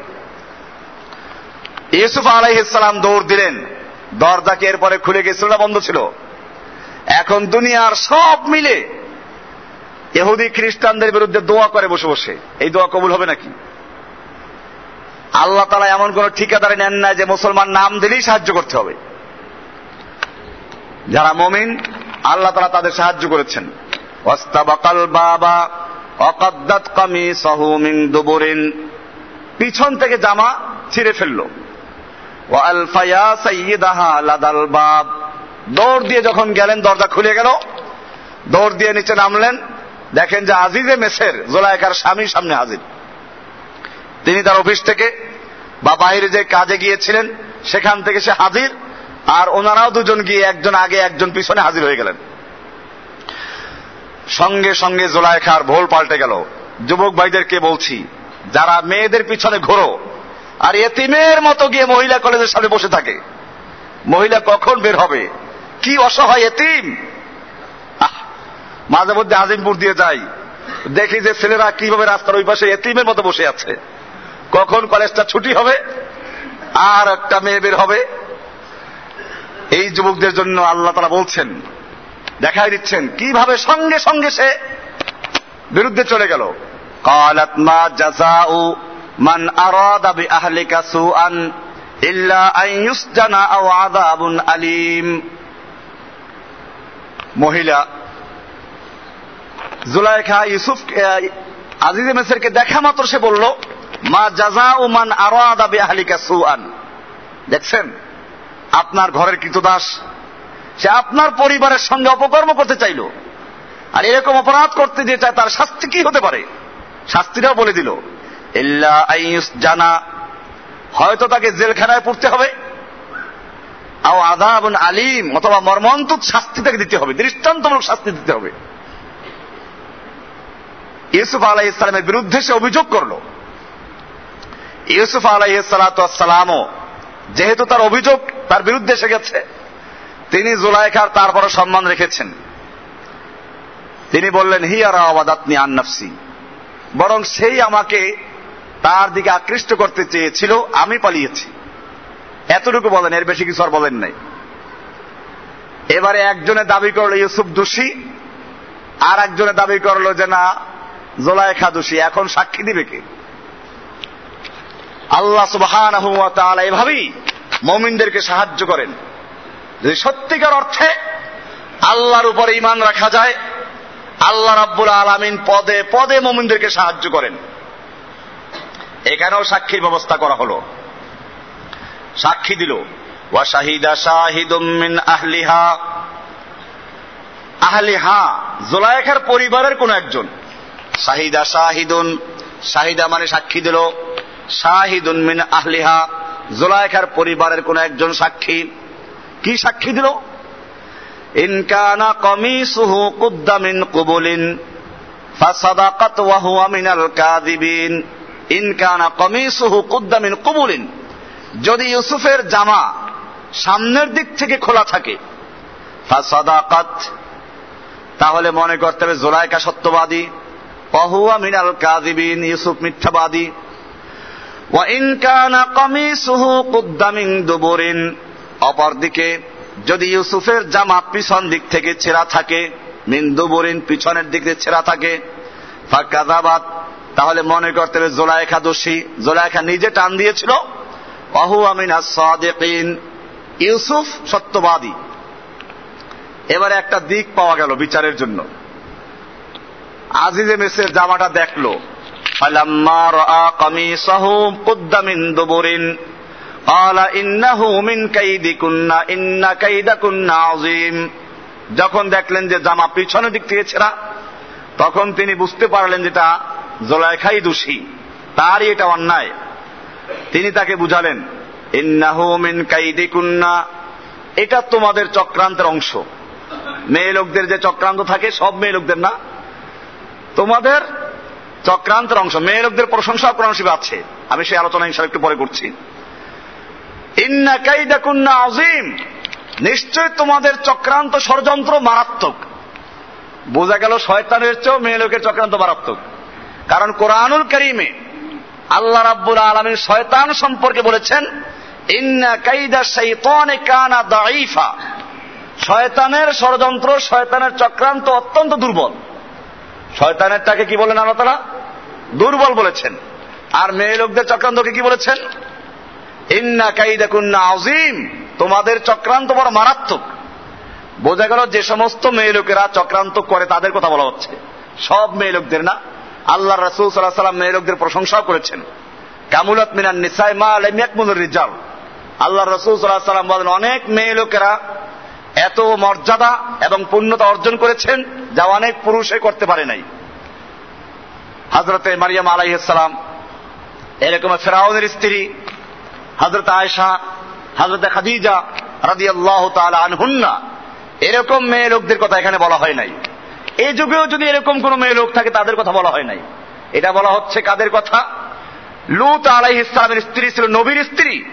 ইউসুফ আলাইহিসালাম দৌড় দিলেন। দরজা কি এরপরে খুলে গেছিল না বন্ধ ছিল? এখন দুনিয়ার সব মিলে এহুদি খ্রিস্টানদের বিরুদ্ধে দোয়া করে বসে বসে। এই দোয়া কবুল হবে নাকি? আল্লাহ তালা এমন কোন ঠিকাদারে নেন না যে মুসলমান নাম দিলেই সাহায্য করতে হবে। যারা মমিন, আল্লাহ তারা তাদের সাহায্য করেছেন। ওয়াস্তাবাকাল বাবা, অকাদ্দাত কামি সাহু মিন দুবুরিন। পিছন থেকে জামা ছিঁড়ে ফেলল। আলফায়া সাইয়িদাহা লাদাল বাব। দৌড় দিয়ে যখন গেলেন, দরজা খুলে গেল। দৌড় দিয়ে নিচে নামলেন। দেখেন যে আজিজে মেসের জোলায়কার স্বামী সামনে হাজির। তিনি তার অফিস থেকে বা বাইরে যে কাজে গিয়েছিলেন, সেখান থেকে সে হাজির। আর ওনারাও দুজন গিয়ে একজন আগে, একজন পিছনে হাজির হয়ে গেলেন। সঙ্গে সঙ্গে জোলাইখার ভোল পাল্টে গেল। যুবক ভাইদেরকে বলছি, যারা মেয়েদের পিছনে ঘোরো, আর এতিমের মতো গিয়ে মহিলা কলেজের সামনে বসে থাকে, মহিলা কখন বের হবে? কি অসহায় এতিম! মাঝে মধ্যে আজিমপুর দিয়ে যাই। দেখি যে ছেলেরা কীভাবে রাস্তার ওই পাশে এতিমের মতো বসে আছে। কখন কলেজটা ছুটি হবে, আর একটা মেয়ে বের হবে এই যুবকদের জন্য আল্লাহ তারা বলছেন দেখাই দিচ্ছেন কিভাবে সঙ্গে সঙ্গে সে বিরুদ্ধে চলে গেল قالت ما جزاء من أراد بأهلك سوءا إلا أن يسجن أو عذاب أليم মহিলা জুলাইখা ইউসুফ আজিজে মেসেরকে দেখা মাত্র সে বলল মা জাজা ও মান আরো আদাবি আহলিকা সুআন দেখছেন আপনার ঘরের কৃতদাস সে আপনার পরিবারের সঙ্গে অপকর্ম করতে চাইল। আর এরকম অপরাধ করতে যে চায়, তার শাস্তি কি হতে পারে? শাস্তিটাও বলে দিল। জানা, হয়তো তাকে জেলখানায় পড়তে হবে। আও আদাব আলিম, অথবা মর্মন্তুক শাস্তি তাকে দিতে হবে, দৃষ্টান্তমূলক শাস্তি দিতে হবে। ইউসুফ আলাহ ইসলামের বিরুদ্ধে সে অভিযোগ করল। ইউসুফ আলাহ সালাতামও যেহেতু তার অভিযোগ তার বিরুদ্ধে এসে গেছে, তিনি জুলাইখার তারপরে সম্মান রেখেছেন। তিনি বললেন হিয়ারা আবাদাতনি আন্নাফসি বরং সেই আমাকে তার দিকে আকৃষ্ট করতে চেয়েছিল, আমি পালিয়েছি। এতটুকু বলেন, এর বেশি কিছু আর বলেন নাই। এবারে একজনে দাবি করল ইউসুফ দোষী আর একজনে দাবি করল যে, না, জোলাইখা দোষী, এখন সাক্ষী দিবে কে? আল্লাহ সুবহান এভাবেই মমিনদেরকে সাহায্য করেন। যদি সত্যিকার অর্থে আল্লাহর উপরে ইমান রাখা যায়, আল্লাহ রাব্বুল আলমিন পদে পদে মমিনদেরকে সাহায্য করেন। এখানেও সাক্ষীর ব্যবস্থা করা হলো। সাক্ষী দিল, ওয়া শাহিদা শাহিদুমিন আহলিহা। আহলিহা জোলায়েখার পরিবারের কোন একজন। শাহিদা শাহিদুন। শাহিদা মানে সাক্ষী দিল। শাহিদুন মিন আহলিহা। জোলায়েখার পরিবারের কোন একজন সাক্ষী। কি সাক্ষী দিল? ইনকানা কমিসুহু কুদ্দামিন কুবুলিন, ফাসাদাকাত ওয়া হুয়া মিনাল কাযিবিন। ইনকানা কমিসুহু কুদ্দামিন কুবুলিন, যদি ইউসুফের জামা সামনের দিক থেকে খোলা থাকে, ফাসাদাকাত, তাহলে মনে করতে হবে জোলাইকা সত্যবাদী অহুয়া মিনাল কাদিবিন ইউসুফ মিথ্যাবাদী। ওয়াইন কানা কামিসুহু কুদ্দা মিন দুবুরিন অপরদিকে, যদি ইউসুফের জামা পিছন দিক থেকে ছেঁড়া থাকে, মিন দুবুরিন পিছনের দিক থেকে ছেঁড়া থাকে ফাকাদাবাত তাহলে মনে করতে হবে জোলাইখা দোষী। জোলাইখা নিজে টান দিয়েছিল। অহু আমিনা সাদেকিন। ইউসুফ সত্যবাদী। এবারে একটা দিক পাওয়া গেল বিচারের জন্য। আজিজে মেসের জামাটা দেখল। فلما رأى قميصه قد من دبر قال إنه من كيدكن إن كيدكن عظيم যখন দেখলেন যে জামা পিছনের দিক থেকে ছেঁড়া তখন তিনি বুঝতে পারলেন যেটা জোলাইখাই দোষী তারই এটা অন্যায় তিনি তাকে বুঝালেন ইন্নাহু মিন কাইদিকুন্না এটা তোমাদের চক্রান্তের অংশ মেয়ে লোকদের যে চক্রান্ত থাকে সব মেয়ে লোকদের না তোমাদের চক্রান্তের অংশ। মেয়ে লোকদের প্রশংসা কোরআন শিবে আছে। আমি সেই আলোচনা হিসাবে একটু পরে করছি। ইন্না কাইদাকুন্না আজিম নিশ্চয় তোমাদের চক্রান্ত ষড়যন্ত্র মারাত্মক। বোঝা গেল শয়তানের চেয়েও মেয়ে লোকের চক্রান্ত মারাত্মক। কারণ কোরআনুল করিমে আল্লাহ রাব্বুল আলমীর শয়তান সম্পর্কে বলেছেন, ইন্না কাইদা শৈতানে কানা দাইফা শয়তানের ষড়যন্ত্র, শয়তানের চক্রান্ত অত্যন্ত দুর্বল। শয়তানের তাকে কি বলেন আল্লাহ তারা দুর্বল বলেছেন। আর মেয়ে লোকদের চক্রান্তকে কি বলেছেন? ইন্না কাইদা কুন্না আজিম তোমাদের চক্রান্ত বড় মারাত্মক। বোঝা গেল যে সমস্ত মেয়ে লোকেরা চক্রান্ত করে তাদের কথা বলা হচ্ছে। সব মেয়ে লোকদের না। আল্লাহ রসুল সাল্লাহ মেয়ে লোকদের প্রশংসাও করেছেন। কামুলাত মিনান নিসাই মা আলমিয়াকমুল রিজাল। আল্লাহ রসুল সাল্লাহ সাল্লাম বলেন, অনেক মেয়ে লোকেরা এত মর্যাদা এবং পূর্ণতা অর্জন করেছেন যা অনেক পুরুষে করতে পারে নাই। হজরতে মারিয়াম আলাইসালাম এরকম ফেরাউনের স্ত্রী হজরত আয়সা হজরত খাদিজা রাজি আল্লাহ আনহুন্না, এরকম মেয়ে লোকদের কথা এখানে বলা হয় নাই। এই যুগেও যদি এরকম কোন মেয়ে লোক থাকে, তাদের কথা বলা হয় নাই। এটা বলা হচ্ছে কাদের কথা? লুত আলাই ইসলামের স্ত্রী ছিল, নবীর স্ত্রী।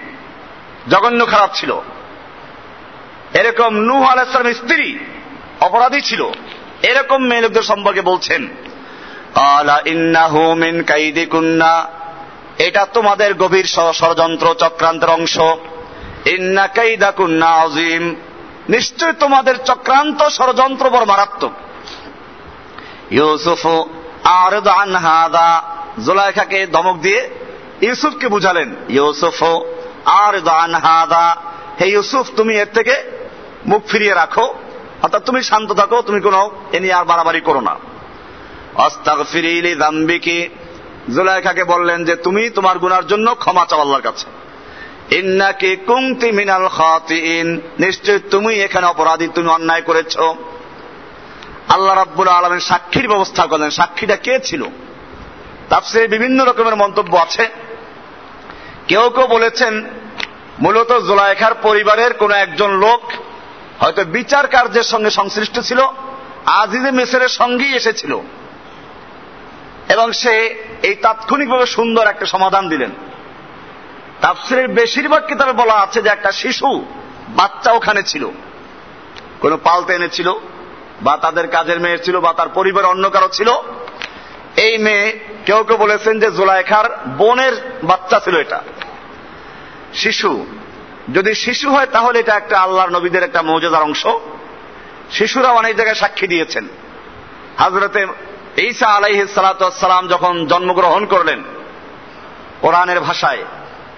জঘন্য খারাপ ছিল। এরকম নূহ আলাইসলামের স্ত্রী, অপরাধী ছিল। এরকম মেয়ে লোকদের সম্পর্কে বলছেন। এটা তোমাদের গভীর ষড়যন্ত্র চক্রান্তের অংশ। ইন্না কাইদাকুন্না আজিম নিশ্চয় তোমাদের চক্রান্ত ষড়যন্ত্র বড় মারাত্মক। ইউসুফ আর হাদা। জোলাইখাকে ধমক দিয়ে ইউসুফকে বুঝালেন, ইউসুফ আর হাদা। হে ইউসুফ, তুমি এর থেকে মুখ ফিরিয়ে রাখো। অর্থাৎ তুমি শান্ত থাকো, তুমি কোনো এ নিয়ে আর বাড়াবাড়ি করো না। অস্তাক ফিরিলি দাম্বিকি জুলাইখাকে বললেন যে, তুমি তোমার গুনার জন্য ক্ষমা চাও আল্লাহর কাছে। ইন্নাকে কুংতি মিনাল খাতিন নিশ্চয় তুমি এখানে অপরাধী, তুমি অন্যায় করেছ। আল্লাহ রাব্বুল আলমের সাক্ষীর ব্যবস্থা করলেন। সাক্ষীটা কে ছিল? তাপসে বিভিন্ন রকমের মন্তব্য আছে। কেউ কেউ বলেছেন, মূলত জোলাইখার পরিবারের কোন একজন লোক হয়তো বিচার কার্যের সঙ্গে সংশ্লিষ্ট ছিল, আজিজে মেসেরের সঙ্গেই এসেছিল। এবং সে এই তাৎক্ষণিকভাবে সুন্দর একটা সমাধান দিলেন। তাফসিরের বেশিরভাগ কিতাবে বলা আছে যে একটা শিশু বাচ্চা ওখানে ছিল। কোনো পালতে এনেছিল, বা তাদের কাজের মেয়ে ছিল, বা তার পরিবার অন্য কারও ছিল। এই মেয়ে কেউ কেউ বলেছেন যে জোলাইখার বোনের বাচ্চা ছিল এটা। শিশু, যদি শিশু হয় তাহলে এটা একটা আল্লাহর নবীদের একটা মৌজাদার অংশ। শিশুরা অনেক জায়গায় সাক্ষী দিয়েছেন। হাজরতে ঈসা আলাইহ সালাম যখন জন্মগ্রহণ করলেন, কোরআনের ভাষায়,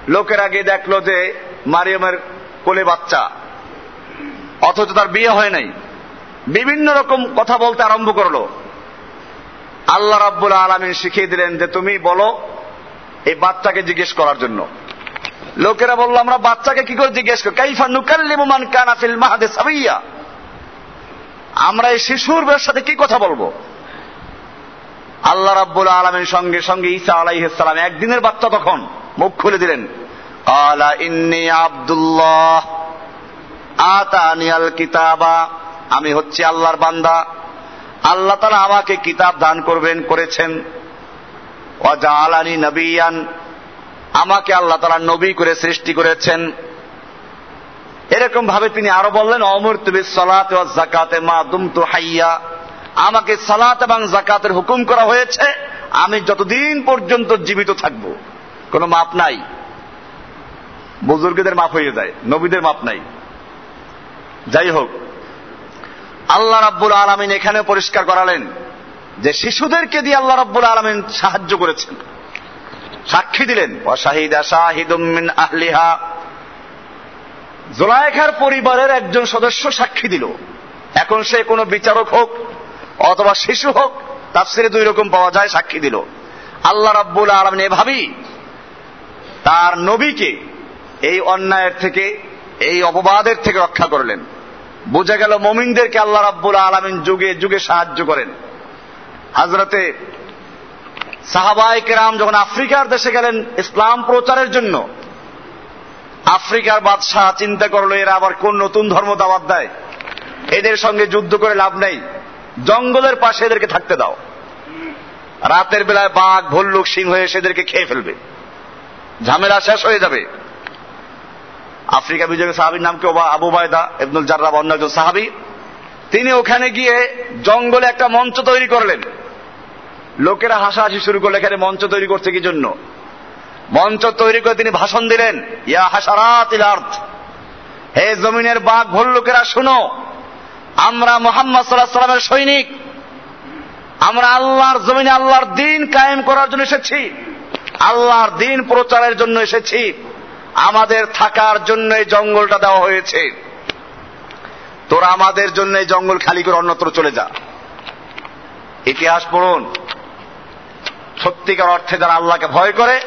লোকের আগে দেখল যে মারিয়মের কোলে বাচ্চা, অথচ তার বিয়ে হয় নাই। বিভিন্ন রকম কথা বলতে আরম্ভ করল। আল্লাহ রাব্বুল আলমিন শিখিয়ে দিলেন যে তুমি বলো এই বাচ্চাকে জিজ্ঞেস করার জন্য। লোকেরা বলল, আমরা বাচ্চাকে কি করে জিজ্ঞেস করি? কানাফিল আমরা এই শিশুর সাথে কি কথা বলব? আল্লাহ রাব্বুল আলমের সঙ্গে সঙ্গে ঈসা আলাইসালাম একদিনের বাচ্চা তখন মুখ খুলে দিলেন। আলা ইন্নি আব্দুল্লাহ আতানিয়াল কিতাবা। আমি হচ্ছি আল্লাহর বান্দা। আল্লাহ তারা আমাকে কিতাব দান করবেন, করেছেন। ওয়াজা আলানি নবিয়ান। আমাকে আল্লাহ তারা নবী করে সৃষ্টি করেছেন। এরকম ভাবে তিনি আরও বললেন অমর তুমি সলাত জাকাতে মা দুমতু হাইয়া। আমাকে সালাত এবং জাকাতের হুকুম করা হয়েছে, আমি যতদিন পর্যন্ত জীবিত থাকব। কোনো মাপ নাই। বুজুর্গদের মাপ হয়ে যায়, নবীদের মাপ নাই। যাই হোক, আল্লাহ রাব্বুল আলমিন এখানে পরিষ্কার করালেন যে শিশুদেরকে দিয়ে আল্লাহ রাব্বুল আলমিন সাহায্য করেছেন। সাক্ষী দিলেন শাহিদুমিন আহলিহা। জোলাইখার পরিবারের একজন সদস্য সাক্ষী দিল। এখন সে কোনো বিচারক হোক অথবা শিশু হোক, তাফসিরে দুই রকম পাওয়া যায়, সাক্ষী দিল। আল্লাহ রাব্বুল আলমিন এভাবেই তার নবীকে এই অন্যায়ের থেকে, এই অপবাদের থেকে রক্ষা করলেন। বোঝা গেল মমিনদেরকে আল্লাহ রাব্বুল আলমিন যুগে যুগে সাহায্য করেন। হাজরতে সাহাবাইক রাম যখন আফ্রিকার দেশে গেলেন ইসলাম প্রচারের জন্য, আফ্রিকার বাদশাহ চিন্তা করল, এরা আবার কোন নতুন ধর্ম দাবাত দেয়? এদের সঙ্গে যুদ্ধ করে লাভ নেই। জঙ্গলের পাশে এদেরকে থাকতে দাও। রাতের বেলায় বাঘ, ভল্লুক, সিংহ এসে এদেরকে খেয়ে ফেলবে। ঝামেলা শেষ হয়ে যাবে। আফ্রিকা বিজয় সাহাবির নাম কেউ আবু বায়দা ইবনুল জার্রাব অন্য একজন সাহাবি। তিনি ওখানে গিয়ে জঙ্গলে একটা মঞ্চ তৈরি করলেন। লোকেরা হাসাহাসি শুরু করল এখানে মঞ্চ তৈরি করছে কি জন্য? মঞ্চ তৈরি করে তিনি ভাষণ দিলেন, ইয়া হাসারাত হে জমিনের বাঘ, ভল্লুকেরা, শুনো আমরা মোহাম্মদ সাল্লাহ সাল্লামের সৈনিক। আমরা আল্লাহর জমিনে আল্লাহর দিন কায়েম করার জন্য এসেছি। আল্লাহর দিন প্রচারের জন্য এসেছি। আমাদের থাকার জন্য এই জঙ্গলটা দেওয়া হয়েছে। তোরা আমাদের জন্য এই জঙ্গল খালি করে অন্যত্র চলে যা। ইতিহাস পড়ুন। সত্যিকার অর্থে যারা আল্লাহকে ভয় করে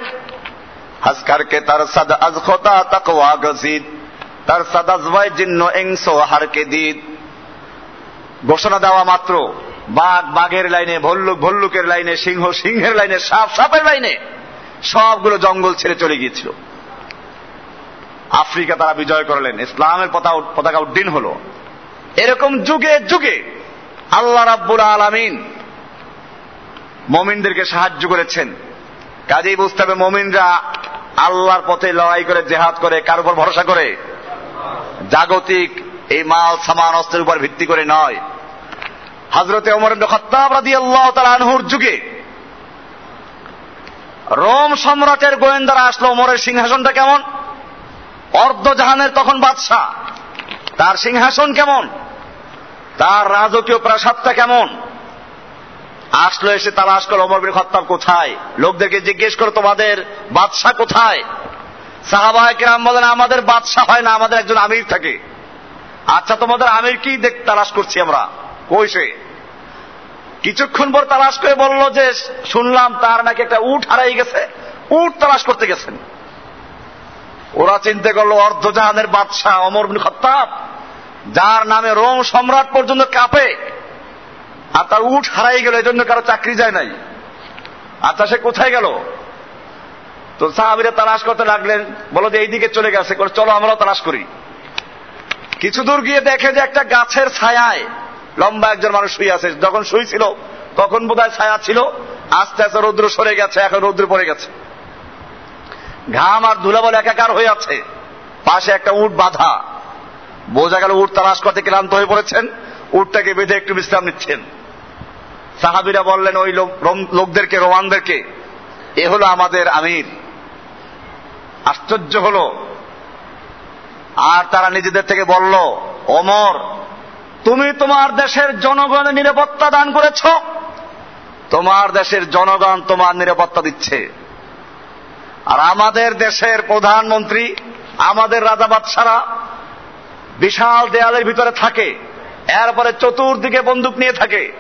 হাজকারকে তার সাদ আজ খোতা তার সাদাজবাই জিন্ন এংসো হারকে দিদ ঘোষণা দেওয়া মাত্র। বাঘ বাঘের লাইনে, ভল্লুক, ভল্লুকের লাইনে, সিংহ সিংহের লাইনে, সাপ সাপের লাইনে সবগুলো জঙ্গল ছেড়ে চলে গিয়েছিল। আফ্রিকা তারা বিজয় করলেন। ইসলামের পতাকা উড্ডীন হল। এরকম যুগে যুগে আল্লাহ রাব্বুল আলামিন মমিনদেরকে সাহায্য করেছেন। কাজেই বুঝতে হবে মমিনরা আল্লাহর পথে লড়াই করে, জেহাদ করে, কার উপর ভরসা করে? জাগতিক এই মাল, সামান, অস্ত্রের উপর ভিত্তি করে নয়। হজরতে অমর খত্তাব রাদি আল্লাহ আনহুর যুগে রোম সম্রাটের গোয়েন্দারা আসলো ওমরের সিংহাসনটা কেমন? অর্ধজাহানের তখন বাদশাহ। তার সিংহাসন কেমন? তার রাজকীয় প্রাসাদটা কেমন? আসলো এসে তালাশ করো অমর বিন খত্তাব কোথায়? লোকদেরকে জিজ্ঞেস করো তোমাদের বাদশাহ কোথায়? সাহাবাহ কিরাম বলেন, আমাদের বাদশাহ হয় না, আমাদের একজন আমির থাকে। আচ্ছা তোমাদের আমির কি দেখ, তালাশ করছি আমরা। কই সে কিছুক্ষণ পর তালাশ করে বলল যে, শুনলাম তার নাকি একটা উট হারাই গেছে। উট তালাশ করতে গেছেন। ওরা চিন্তা করল, অর্ধজাহানের বাদশাহ অমর বিন খত্তাব, যার নামে রোম সম্রাট পর্যন্ত কাঁপে, আর তার উঠ হারাই গেল এই জন্য কারও চাকরি যায় নাই। আচ্ছা সে কোথায় গেল? তো সাহাবিরা তালাশ করতে লাগলেন, বলো যে, এইদিকে চলে গেছে চলো আমরাও তালাশ করি। কিছু দূর গিয়ে দেখে যে একটা গাছের ছায়ায় লম্বা একজন মানুষ শুয়ে আছে, যখন শুয়েছিল তখন বোধহয় ছায়া ছিল, আস্তে আস্তে রৌদ্র সরে গেছে, এখন রৌদ্র পড়ে গেছে। ঘাম আর ধুলাবল একাকার হয়ে আছে। পাশে একটা উট বাধা। বোঝা গেল উট তালাশ করতে ক্লান্ত হয়ে পড়েছেন। উটটাকে বেঁধে একটু বিশ্রাম নিচ্ছেন। সাহাবিরা বললেন, ওই লোকদেরকে, রোমানদেরকে, এ হলো আমাদের আমির। আশ্চর্য হলো। আর তারা নিজেদের থেকে বলল অমর তুমি তোমার দেশের জনগণের নিরাপত্তা দান করেছ। তোমার দেশের জনগণ তোমার নিরাপত্তা দিচ্ছে। আর আমাদের দেশের প্রধানমন্ত্রী, আমাদের রাজা বাদশারা বিশাল দেয়ালের ভিতরে থাকে, এরপরে চতুর্দিকে বন্দুক নিয়ে থাকে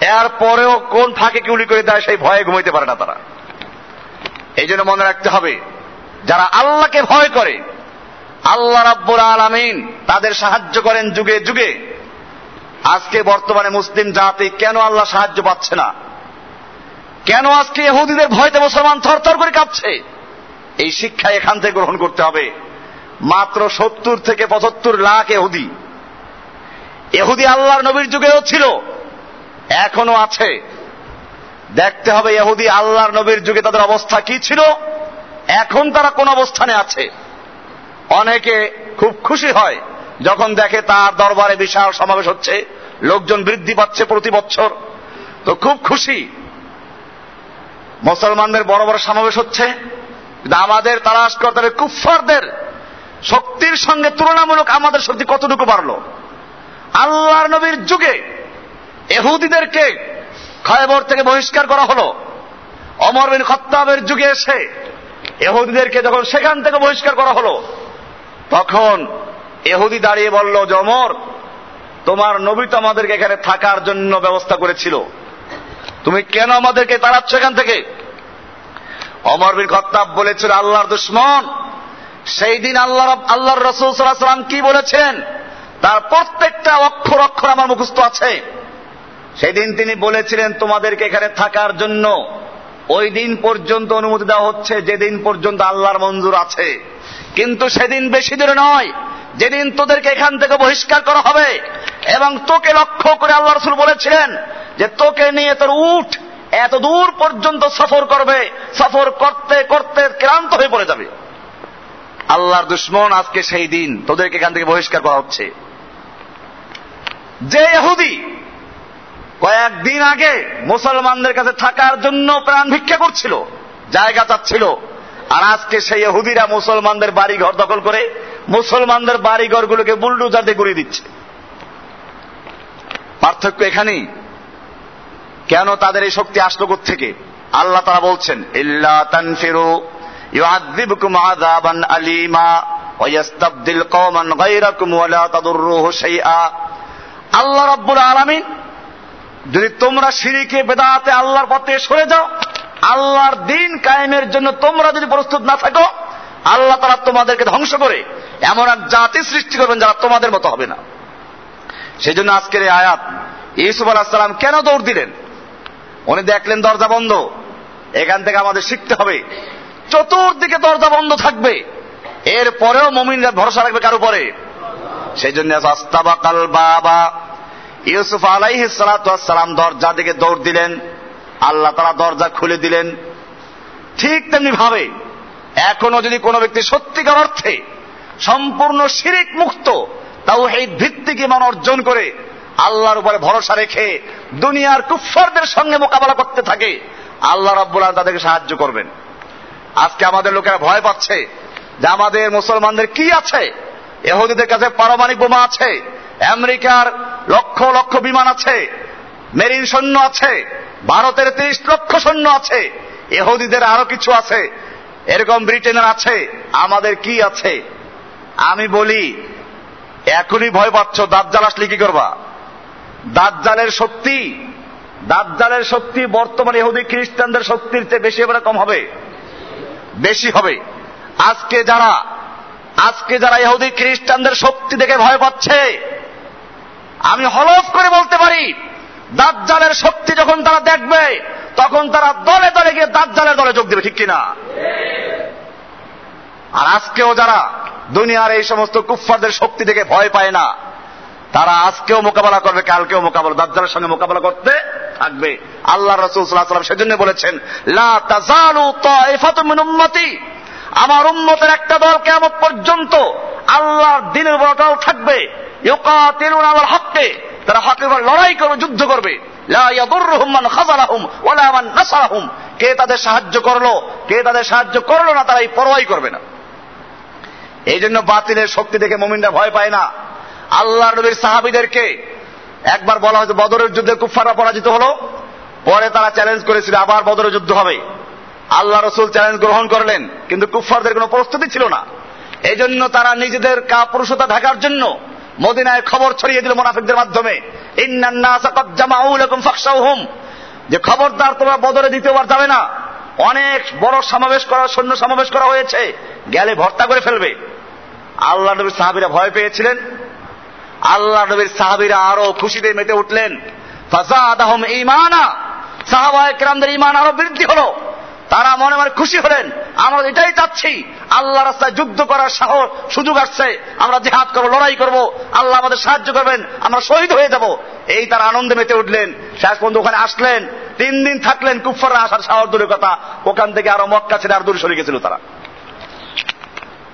এর পরেও কোন ফাঁকে কিউলি করে দেয় সেই ভয়ে ঘুমাইতে পারে না তারা। এই জন্য মনে রাখতে হবে, যারা আল্লাহকে ভয় করে, আল্লাহ রাব্বুল আলামিন তাদের সাহায্য করেন যুগে যুগে। আজকে বর্তমানে মুসলিম জাতি কেন আল্লাহ সাহায্য পাচ্ছে না? কেন আজকে ইহুদিদের ভয়তে মুসলমান থরথর করে কাঁপছে? এই শিক্ষা এখান থেকে গ্রহণ করতে হবে। মাত্র সত্তর থেকে পঁচাত্তর লাখ এহুদি এহুদি আল্লাহর নবীর যুগেও ছিল এখনও আছে। দেখতে হবে এহুদি আল্লাহর নবীর যুগে তাদের অবস্থা কি ছিল, এখন তারা কোন অবস্থানে আছে? অনেকে খুব খুশি হয় যখন দেখে তার দরবারে বিশাল সমাবেশ হচ্ছে, লোকজন বৃদ্ধি পাচ্ছে প্রতি বছর, তো খুব খুশি। মুসলমানদের বড় বড় সমাবেশ হচ্ছে আমাদের তালাশ করতে কুফফারদের শক্তির সঙ্গে তুলনামূলক আমাদের শক্তি কতটুকু বাড়লো? আল্লাহর নবীর যুগে এহুদিদেরকে খয়বর থেকে বহিষ্কার করা হলো। অমর বিন খত্তাবের যুগে এসে এহুদিদেরকে যখন সেখান থেকে বহিষ্কার করা হলো, তখন এহুদি দাঁড়িয়ে বলল যে অমর তোমার নবী তো আমাদেরকে এখানে থাকার জন্য ব্যবস্থা করেছিল। তুমি কেন আমাদেরকে তাড়াচ্ছ এখান থেকে? অমর বিন খত্তাব বলেছিল, আল্লাহর দুশ্মন, সেই দিন আল্লাহ আল্লাহর রসুল সাল্লাম কি বলেছেন, তার প্রত্যেকটা অক্ষর অক্ষর আমার মুখস্থ আছে। সেদিন তিনি বলেছিলেন, তোমাদেরকে এখানে থাকার জন্য ওই দিন পর্যন্ত অনুমতি দেওয়া হচ্ছে, যেদিন পর্যন্ত আল্লাহর মঞ্জুর আছে। কিন্তু সেদিন বেশি দূরে নয়। যেদিন তোদেরকে এখান থেকে বহিষ্কার করা হবে, এবং তোকে লক্ষ্য করে আল্লাহ রসুল বলেছিলেন যে তোকে নিয়ে তোর উঠ এত দূর পর্যন্ত সফর করবে, সফর করতে করতে ক্লান্ত হয়ে পড়ে যাবে। আল্লাহর দুশ্মন আজকে সেই দিন তোদেরকে এখান থেকে বহিষ্কার করা হচ্ছে। যে এহুদি কয়েকদিন আগে মুসলমানদের কাছে থাকার জন্য প্রাণ ভিক্ষা করছিল, জায়গা চাচ্ছিল, আর আজকে সেই এহুদিরা মুসলমানদের বাড়ি ঘর দখল করে মুসলমানদের বাড়িঘরগুলোকে বুলডুজাতে করে দিচ্ছে। পার্থক্য এখানেই। কেন তাদের এই শক্তি আসলো থেকে আল্লাহ তারা বলছেন আল্লাহ রব্বুল আলমিন, যদি তোমরা শিরিকে, বেদাতে আল্লাহর পথে সরে যাও, আল্লাহর দিন কায়েমের জন্য তোমরা যদি প্রস্তুত না থাকো আল্লাহ তারা তোমাদেরকে ধ্বংস করে এমন এক জাতি সৃষ্টি করবেন যারা তোমাদের মতো হবে না। সেই জন্য আজকের এই আয়াত ইসুফ আলাহিসাল্লাম কেন দৌড় দিলেন? উনি দেখলেন দরজা বন্ধ। এখান থেকে আমাদের শিখতে হবে, চতুর্দিকে দরজা বন্ধ থাকবে। এর পরেও মমিনরা ভরসা রাখবে কার উপরে? সেই জন্য বাবা। ইউসুফ আলাইহ সালাম দরজা দিকে দৌড় দিলেন। আল্লাহ তারা দরজা খুলে দিলেন। ঠিক তেমনি ভাবে এখনও যদি কোনো ব্যক্তি সত্যিকার অর্থে সম্পূর্ণ শিরিক মুক্ত তাও এই ভিত্তিক ইমান অর্জন করে আল্লাহর উপরে ভরসা রেখে দুনিয়ার কুফারদের সঙ্গে মোকাবেলা করতে থাকে, আল্লাহ রব্বুল তাদেরকে সাহায্য করবেন। আজকে আমাদের লোকেরা ভয় পাচ্ছে যে আমাদের মুসলমানদের কি আছে এহুদিদের কাছে পারমাণবিক বোমা আছে, আমেরিকার লক্ষ লক্ষ বিমান আছে, মেরিন সৈন্য আছে, ভারতের তিরিশ লক্ষ সৈন্য আছে এহুদিদের আরও কিছু আছে। এরকম ব্রিটেনের আছে, আমাদের কি আছে? আমি বলি, এখনই ভয় পাচ্ছ দাঁতজাল আসলে কি করবা? দাঁতজালের শক্তি দাঁতজালের শক্তি বর্তমানে ইহুদি খ্রিস্টানদের শক্তির চেয়ে বেশি এবার কম হবে। বেশি হবে। আজকে যারা আজকে যারা ইহুদি খ্রিস্টানদের শক্তি দেখে ভয় পাচ্ছে, আমি হলফ করে বলতে পারি দাঁতজালের শক্তি যখন তারা দেখবে তখন তারা দলে দলে গিয়ে দাঁতজালের দলে যোগ দেবে ঠিক কিনা? আর আজকেও যারা দুনিয়ার এই সমস্ত কুফফারদের শক্তি দেখে ভয় পায় না, তারা আজকেও মোকাবেলা করবে, কালকেও মোকাবেলা, দাজ্জালের সঙ্গে মোকাবেলা করতে থাকবে। আল্লাহ রসুল সাল্লাম সেজন্য বলেছেন আমার উন্মতের একটা দল কেমন পর্যন্ত আল্লাহর দিনের অটল থাকবে। ইউকাতিলুন হককে। তারা হকের লড়াই করবে যুদ্ধ করবে। কে তাদের সাহায্য করল, কে তাদের সাহায্য করল না, তারা এই পরোয়াই করবে না। এই জন্য বাতিলের শক্তি দেখে মুমিনরা ভয় পায় না। আল্লাহ নবীর সাহাবিদেরকে একবার বলা হয়েছে, বদরের যুদ্ধে কুফারা পরাজিত হলো, পরে তারা চ্যালেঞ্জ করেছিল, আবার বদরের যুদ্ধ হবে। আল্লাহ রসুল চ্যালেঞ্জ গ্রহণ করলেন, কিন্তু কুফারদের কোনো প্রস্তুতি ছিল না। এই জন্য তারা নিজেদের কাপুরুষতা ঢাকার জন্য মদিনায় খবর ছড়িয়ে দিল মোনাফিকদের মাধ্যমে। যে খবরদার তোমরা বদরে দ্বিতীয়বার যাবে না। অনেক বড় সমাবেশ করা, সৈন্য সমাবেশ করা হয়েছে। গেলে ভর্তা করে ফেলবে। আল্লাহ নবীর সাহাবিরা ভয় পেয়েছিলেন। আল্লাহ নবীর সাহাবিরা আরও খুশিতে মেতে উঠলেন। ফাজাদাহম ইমানা কেরামদের ইমান আরও বৃদ্ধি হলো। তারা মনে মনে খুশি হলেন। আমরা এটাই চাচ্ছি। আল্লাহ রাস্তায় যুদ্ধ করার সাহস, সুযোগ আসছে। আমরা জেহাদ করব, লড়াই করব। আল্লাহ আমাদের সাহায্য করবেন। আমরা শহীদ হয়ে যাব। এই তার আনন্দে মেতে উঠলেন। শেষ পর্যন্ত ওখানে আসলেন। তিন দিন থাকলেন কুফাররা আসার সাহস দূরের কথা ওখান থেকে আরও মক্কা ছেড়ে আর দূরে সরে গেছিল তারা।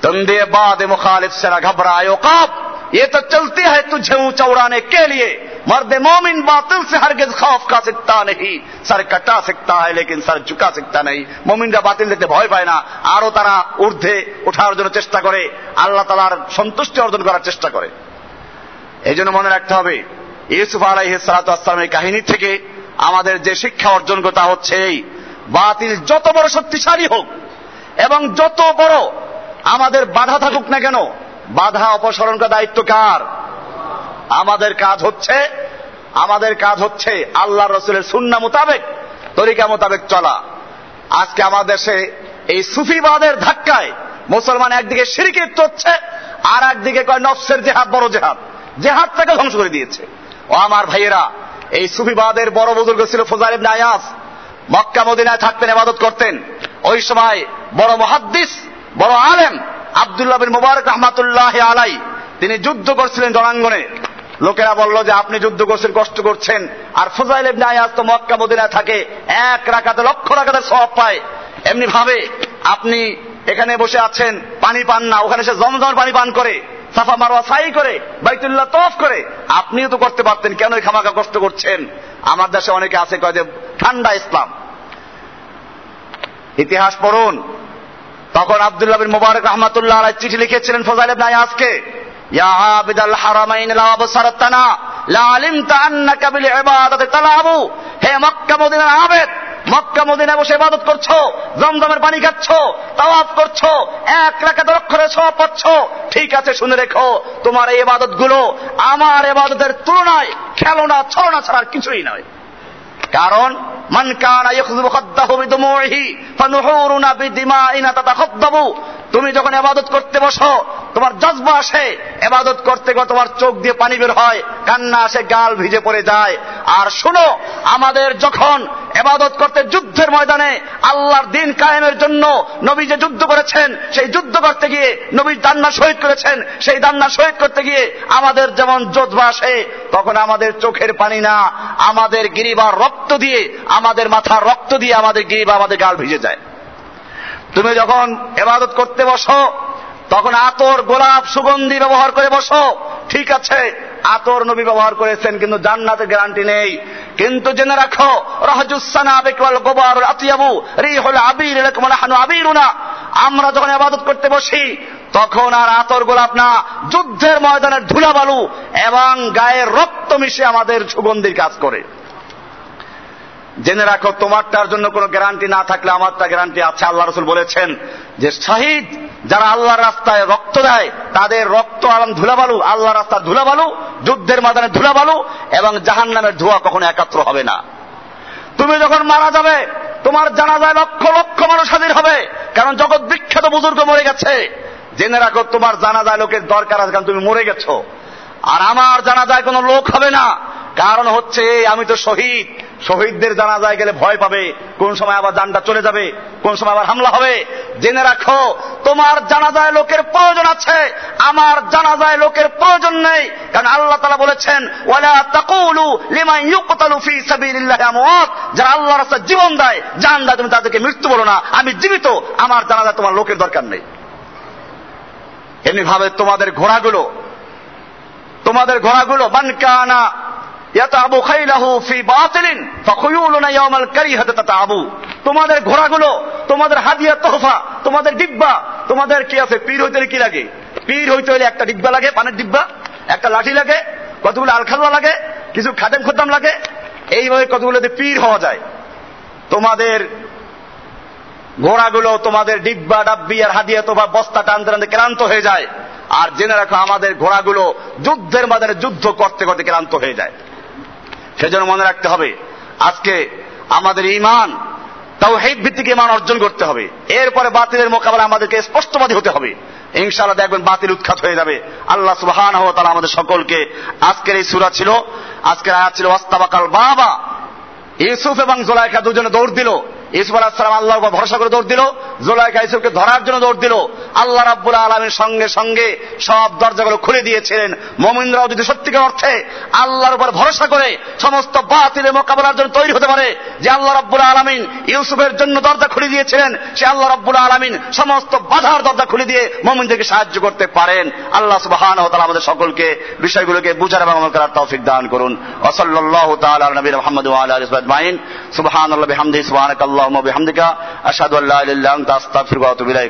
তন্দে বাদ মুখালিফ সেরা ঘাবরা আয়োকাপ ये तो चलती है तुझे ऊंचा उड़ाने के लिए मर्द मोमिन बातिल से हरगिज खौफ खा सकता नहीं सर कटा सकता है लेकिन सर झुका सकता नहीं মোমিনরা বাতিল দিতে ভয় পায় না আরো তারা ঊর্ধ্বে ওঠার জন্য চেষ্টা করে আল্লাহ তালার সন্তুষ্টি অর্জন করার চেষ্টা করে এই জন্য মনে রাখতে হবে ইউসুফ আলাইহিসালামের কাহিনী থেকে আমাদের যে শিক্ষা অর্জন তা হচ্ছে এই বাতিল যত বড় শক্তিশালী হোক এবং যত বড় আমাদের বাধা থাকুক না কেন বাধা অপসারণ করা দায়িত্ব কার? আমাদের কাজ হচ্ছে, আমাদের কাজ হচ্ছে আল্লাহ রসুলের সুন্না মোতাবেক, তরিকা মোতাবেক চলা। আজকে আমাদের দেশে এই সুফিবাদের ধাক্কায় মুসলমান একদিকে সিরিকির হচ্ছে আর একদিকে কয় নফসের জেহাদ, বড় জেহাদ। জেহাদটাকে ধ্বংস করে দিয়েছে। ও আমার ভাইয়েরা, এই সুফিবাদের বড় বুজুর্গ ছিল ফোজার ইবনে আয়াস। মক্কা, মদিনায় থাকতেন এবাদত করতেন। ওই সময় বড় মহাদ্দিস, বড় আলেম আবদুল্লাহ বিন মুবারক রহমাতুল্লাহ আলাই, তিনি যুদ্ধ করছিলেন রণাঙ্গনে লোকেরা বলল যে আপনি যুদ্ধ করছেন, কষ্ট করছেন। আর ফুজাইল ইবনে তো মক্কা মদিনায় থাকে, এক রাখাতে লক্ষ রাখাতে সব পায়। এমনি ভাবে আপনি এখানে বসে আছেন, পানি পান না, ওখানে সে জমজম পানি পান করে, সাফা মারোয়া সাই করে, বাইতুল্লাহ তফ করে, আপনিও তো করতে পারতেন, কেন খামাকা কষ্ট করছেন? আমার দেশে অনেকে আছে, কয় যে, ঠান্ডা ইসলাম। ইতিহাস পড়ুন তখন আবদুল্লাহ বিন মুবারক রহমাতুল্লাহ আলাই চিঠি লিখেছিলেন ফজাইল ইবনে আয়াজকে, ইয়া হারামাইন, লা লা আন্নাকা বিল ইবাদাতি তালাবু, হে মক্কা মদিনার আবেদ, মক্কা বসে ইবাদত করছ, জমজমের পানি খাচ্ছ, তাওয়াফ করছ, এক রাকাত অক্ষরে ঠিক আছে, শুনে রেখো, তোমার এই ইবাদতগুলো আমার ইবাদতের তুলনায় খেলনা ছলনা ছাড়ার কিছুই নয়। কারণ, মান কানা ইয়াখযুবু খাদ্দাহু ফানুহুরুনা বিদিমাইনা তাতাখাদ্দাবু। তুমি যখন এবাদত করতে বসো, তোমার জজবা আসে এবাদত করতে গিয়ে তোমার চোখ দিয়ে পানি বের হয়, কান্না আসে, গাল ভিজে পড়ে যায়। আর শুনো, আমাদের যখন এবাদত করতে যুদ্ধের ময়দানে আল্লাহর দিন কায়েমের জন্য নবী যে যুদ্ধ করেছেন, সেই যুদ্ধ করতে গিয়ে নবী দান্না শহীদ করেছেন, সেই দান্না শহীদ করতে গিয়ে আমাদের যেমন জজবা আসে, তখন আমাদের চোখের পানি না। আমাদের গিরিবার রক্ত দিয়ে, আমাদের মাথার রক্ত দিয়ে আমাদের গিরিবা আমাদের গাল ভিজে যায়। তুমি যখন এবাদত করতে বসো, তখন আতর, গোলাপ, সুগন্ধি ব্যবহার করে বসো, ঠিক আছে আতর নবী ব্যবহার করেছেন, কিন্তু জান্নাতের গ্যারান্টি নেই। কিন্তু জেনে রাখো আমরা যখন আবাদত করতে বসি, তখন আর আতর গোলাপ না, যুদ্ধের ময়দানের ধুলাবালু, এবং গায়ের রক্ত মিশে আমাদের সুগন্ধির কাজ করে। জেনে রাখো, তোমারটার জন্য কোনো গ্যারান্টি না থাকলে আমারটা গ্যারান্টি আছে। আল্লাহ রসুল বলেছেন যে শহীদ যারা আল্লাহর রাস্তায় রক্ত দেয়, তাদের রক্ত আলম ধুলাবালু আল্লাহ রাস্তার ধুলাবালু, যুদ্ধের মাদানে ধুলাবালু এবং জাহান নামের ধোয়া কখনো একাত্র হবে না। তুমি যখন মারা যাবে, তোমার জানাজায় লক্ষ লক্ষ মানুষ হাজির হবে, কারণ জগৎ বিখ্যাত বুজুর্গ মরে গেছে। জেনে রাখো, তোমার জানাজায় লোকের দরকার আছে কারণ তুমি মরে গেছো। আর আমার জানাজায় কোনো লোক হবে না। কারণ হচ্ছে আমি তো শহীদ। শহীদদের জানাজায় গেলে ভয় পাবে। কোন সময় আবার জানটা চলে যাবে, কোন সময় আবার হামলা হবে। জেনে রাখো, তোমার জানাজায় লোকের প্রয়োজন আছে। আমার জানাজায় লোকের প্রয়োজন নেই। কারণ আল্লাহ তালা বলেছেন যারা আল্লাহর রাস্তায় জীবন দেয়, জান দেয়, তুমি তাদেরকে মৃত্যু বলো না। আমি জীবিত, আমার জানাজায় তোমার লোকের দরকার নেই। এমনি ভাবে তোমাদের ঘোড়াগুলো তোমাদের ঘোড়াগুলো মানকানা তোমাদের ঘোড়াগুলো, তোমাদের হাদিয়া তোহফা, তোমাদের ডিব্বা, তোমাদের কি আছে? পীর হইতে কি লাগে? পীর হইতে হলে একটা ডিব্বা লাগে, পানের ডিব্বা, একটা লাঠি লাগে, কতগুলো আলখাল্লা লাগে, কিছু খাদেম খোদ্দাম লাগে, এইভাবে কতগুলো পীর হওয়া যায়। তোমাদের ঘোড়াগুলো, তোমাদের ডিব্বা, ডাব্বি আর হাদিয়া তোফা বস্তা টানতে টানতে ক্লান্ত হয়ে যায়। আর জেনে রাখো, আমাদের ঘোড়াগুলো যুদ্ধের মাদানে যুদ্ধ করতে করতে ক্লান্ত হয়ে যায়। সেজন্য মনে রাখতে হবে, আজকে আমাদের ইমান তাও হেদ ভিত্তিক ইমান অর্জন করতে হবে। এরপরে বাতিলের মোকাবেলা আমাদেরকে স্পষ্টবাদী হতে হবে। ইনশাআল্লাহ দেখবেন বাতিল উৎখাত হয়ে যাবে। আল্লাহ সুবহান তারা আমাদের সকলকে আজকের এই সুরা ছিল, আজকের আয়াত ছিল, ওয়াস্তাবাকাল বাবা। ইউসুফ এবং জোলাইকা দুজনে দৌড় দিল। ইসুফ আলাহিসাম আল্লাহর উপর ভরসা করে দৌড় দিল, জোলাইকা ইসুফকে ধরার জন্য দৌড় দিল। আল্লাহ রাব্বুল আলমের সঙ্গে সঙ্গে সব দরজাগুলো খুলে দিয়েছিলেন। মোমিনরাও যদি সত্যিকার অর্থে আল্লাহর উপর ভরসা করে সমস্ত বাতিলের মোকাবেলার জন্য তৈরি হতে পারে, যে আল্লাহ রাব্বুল আলমিন ইউসুফের জন্য দরজা খুলে দিয়েছিলেন, সে আল্লাহ রাব্বুল আলমিন সমস্ত বাধার দরজা খুলে দিয়ে মোমিনদেরকে সাহায্য করতে পারেন। আল্লাহ সুবহান ও আমাদের সকলকে বিষয়গুলোকে বুঝার এবং আমল করার তৌফিক দান করুন। ওসল্লাল্লাহু তাআলা আলা নবীনা মুহাম্মদ আলিহি আজমাইন। সুবহানাল্লাহি, বিহামদিহি সুবহানাকাল্লাহুম্মা বিহামদিকা আশহাদু আল্লা ইলাহা ইল্লা আনতা আস্তাগফিরুকা ওয়া আতুবু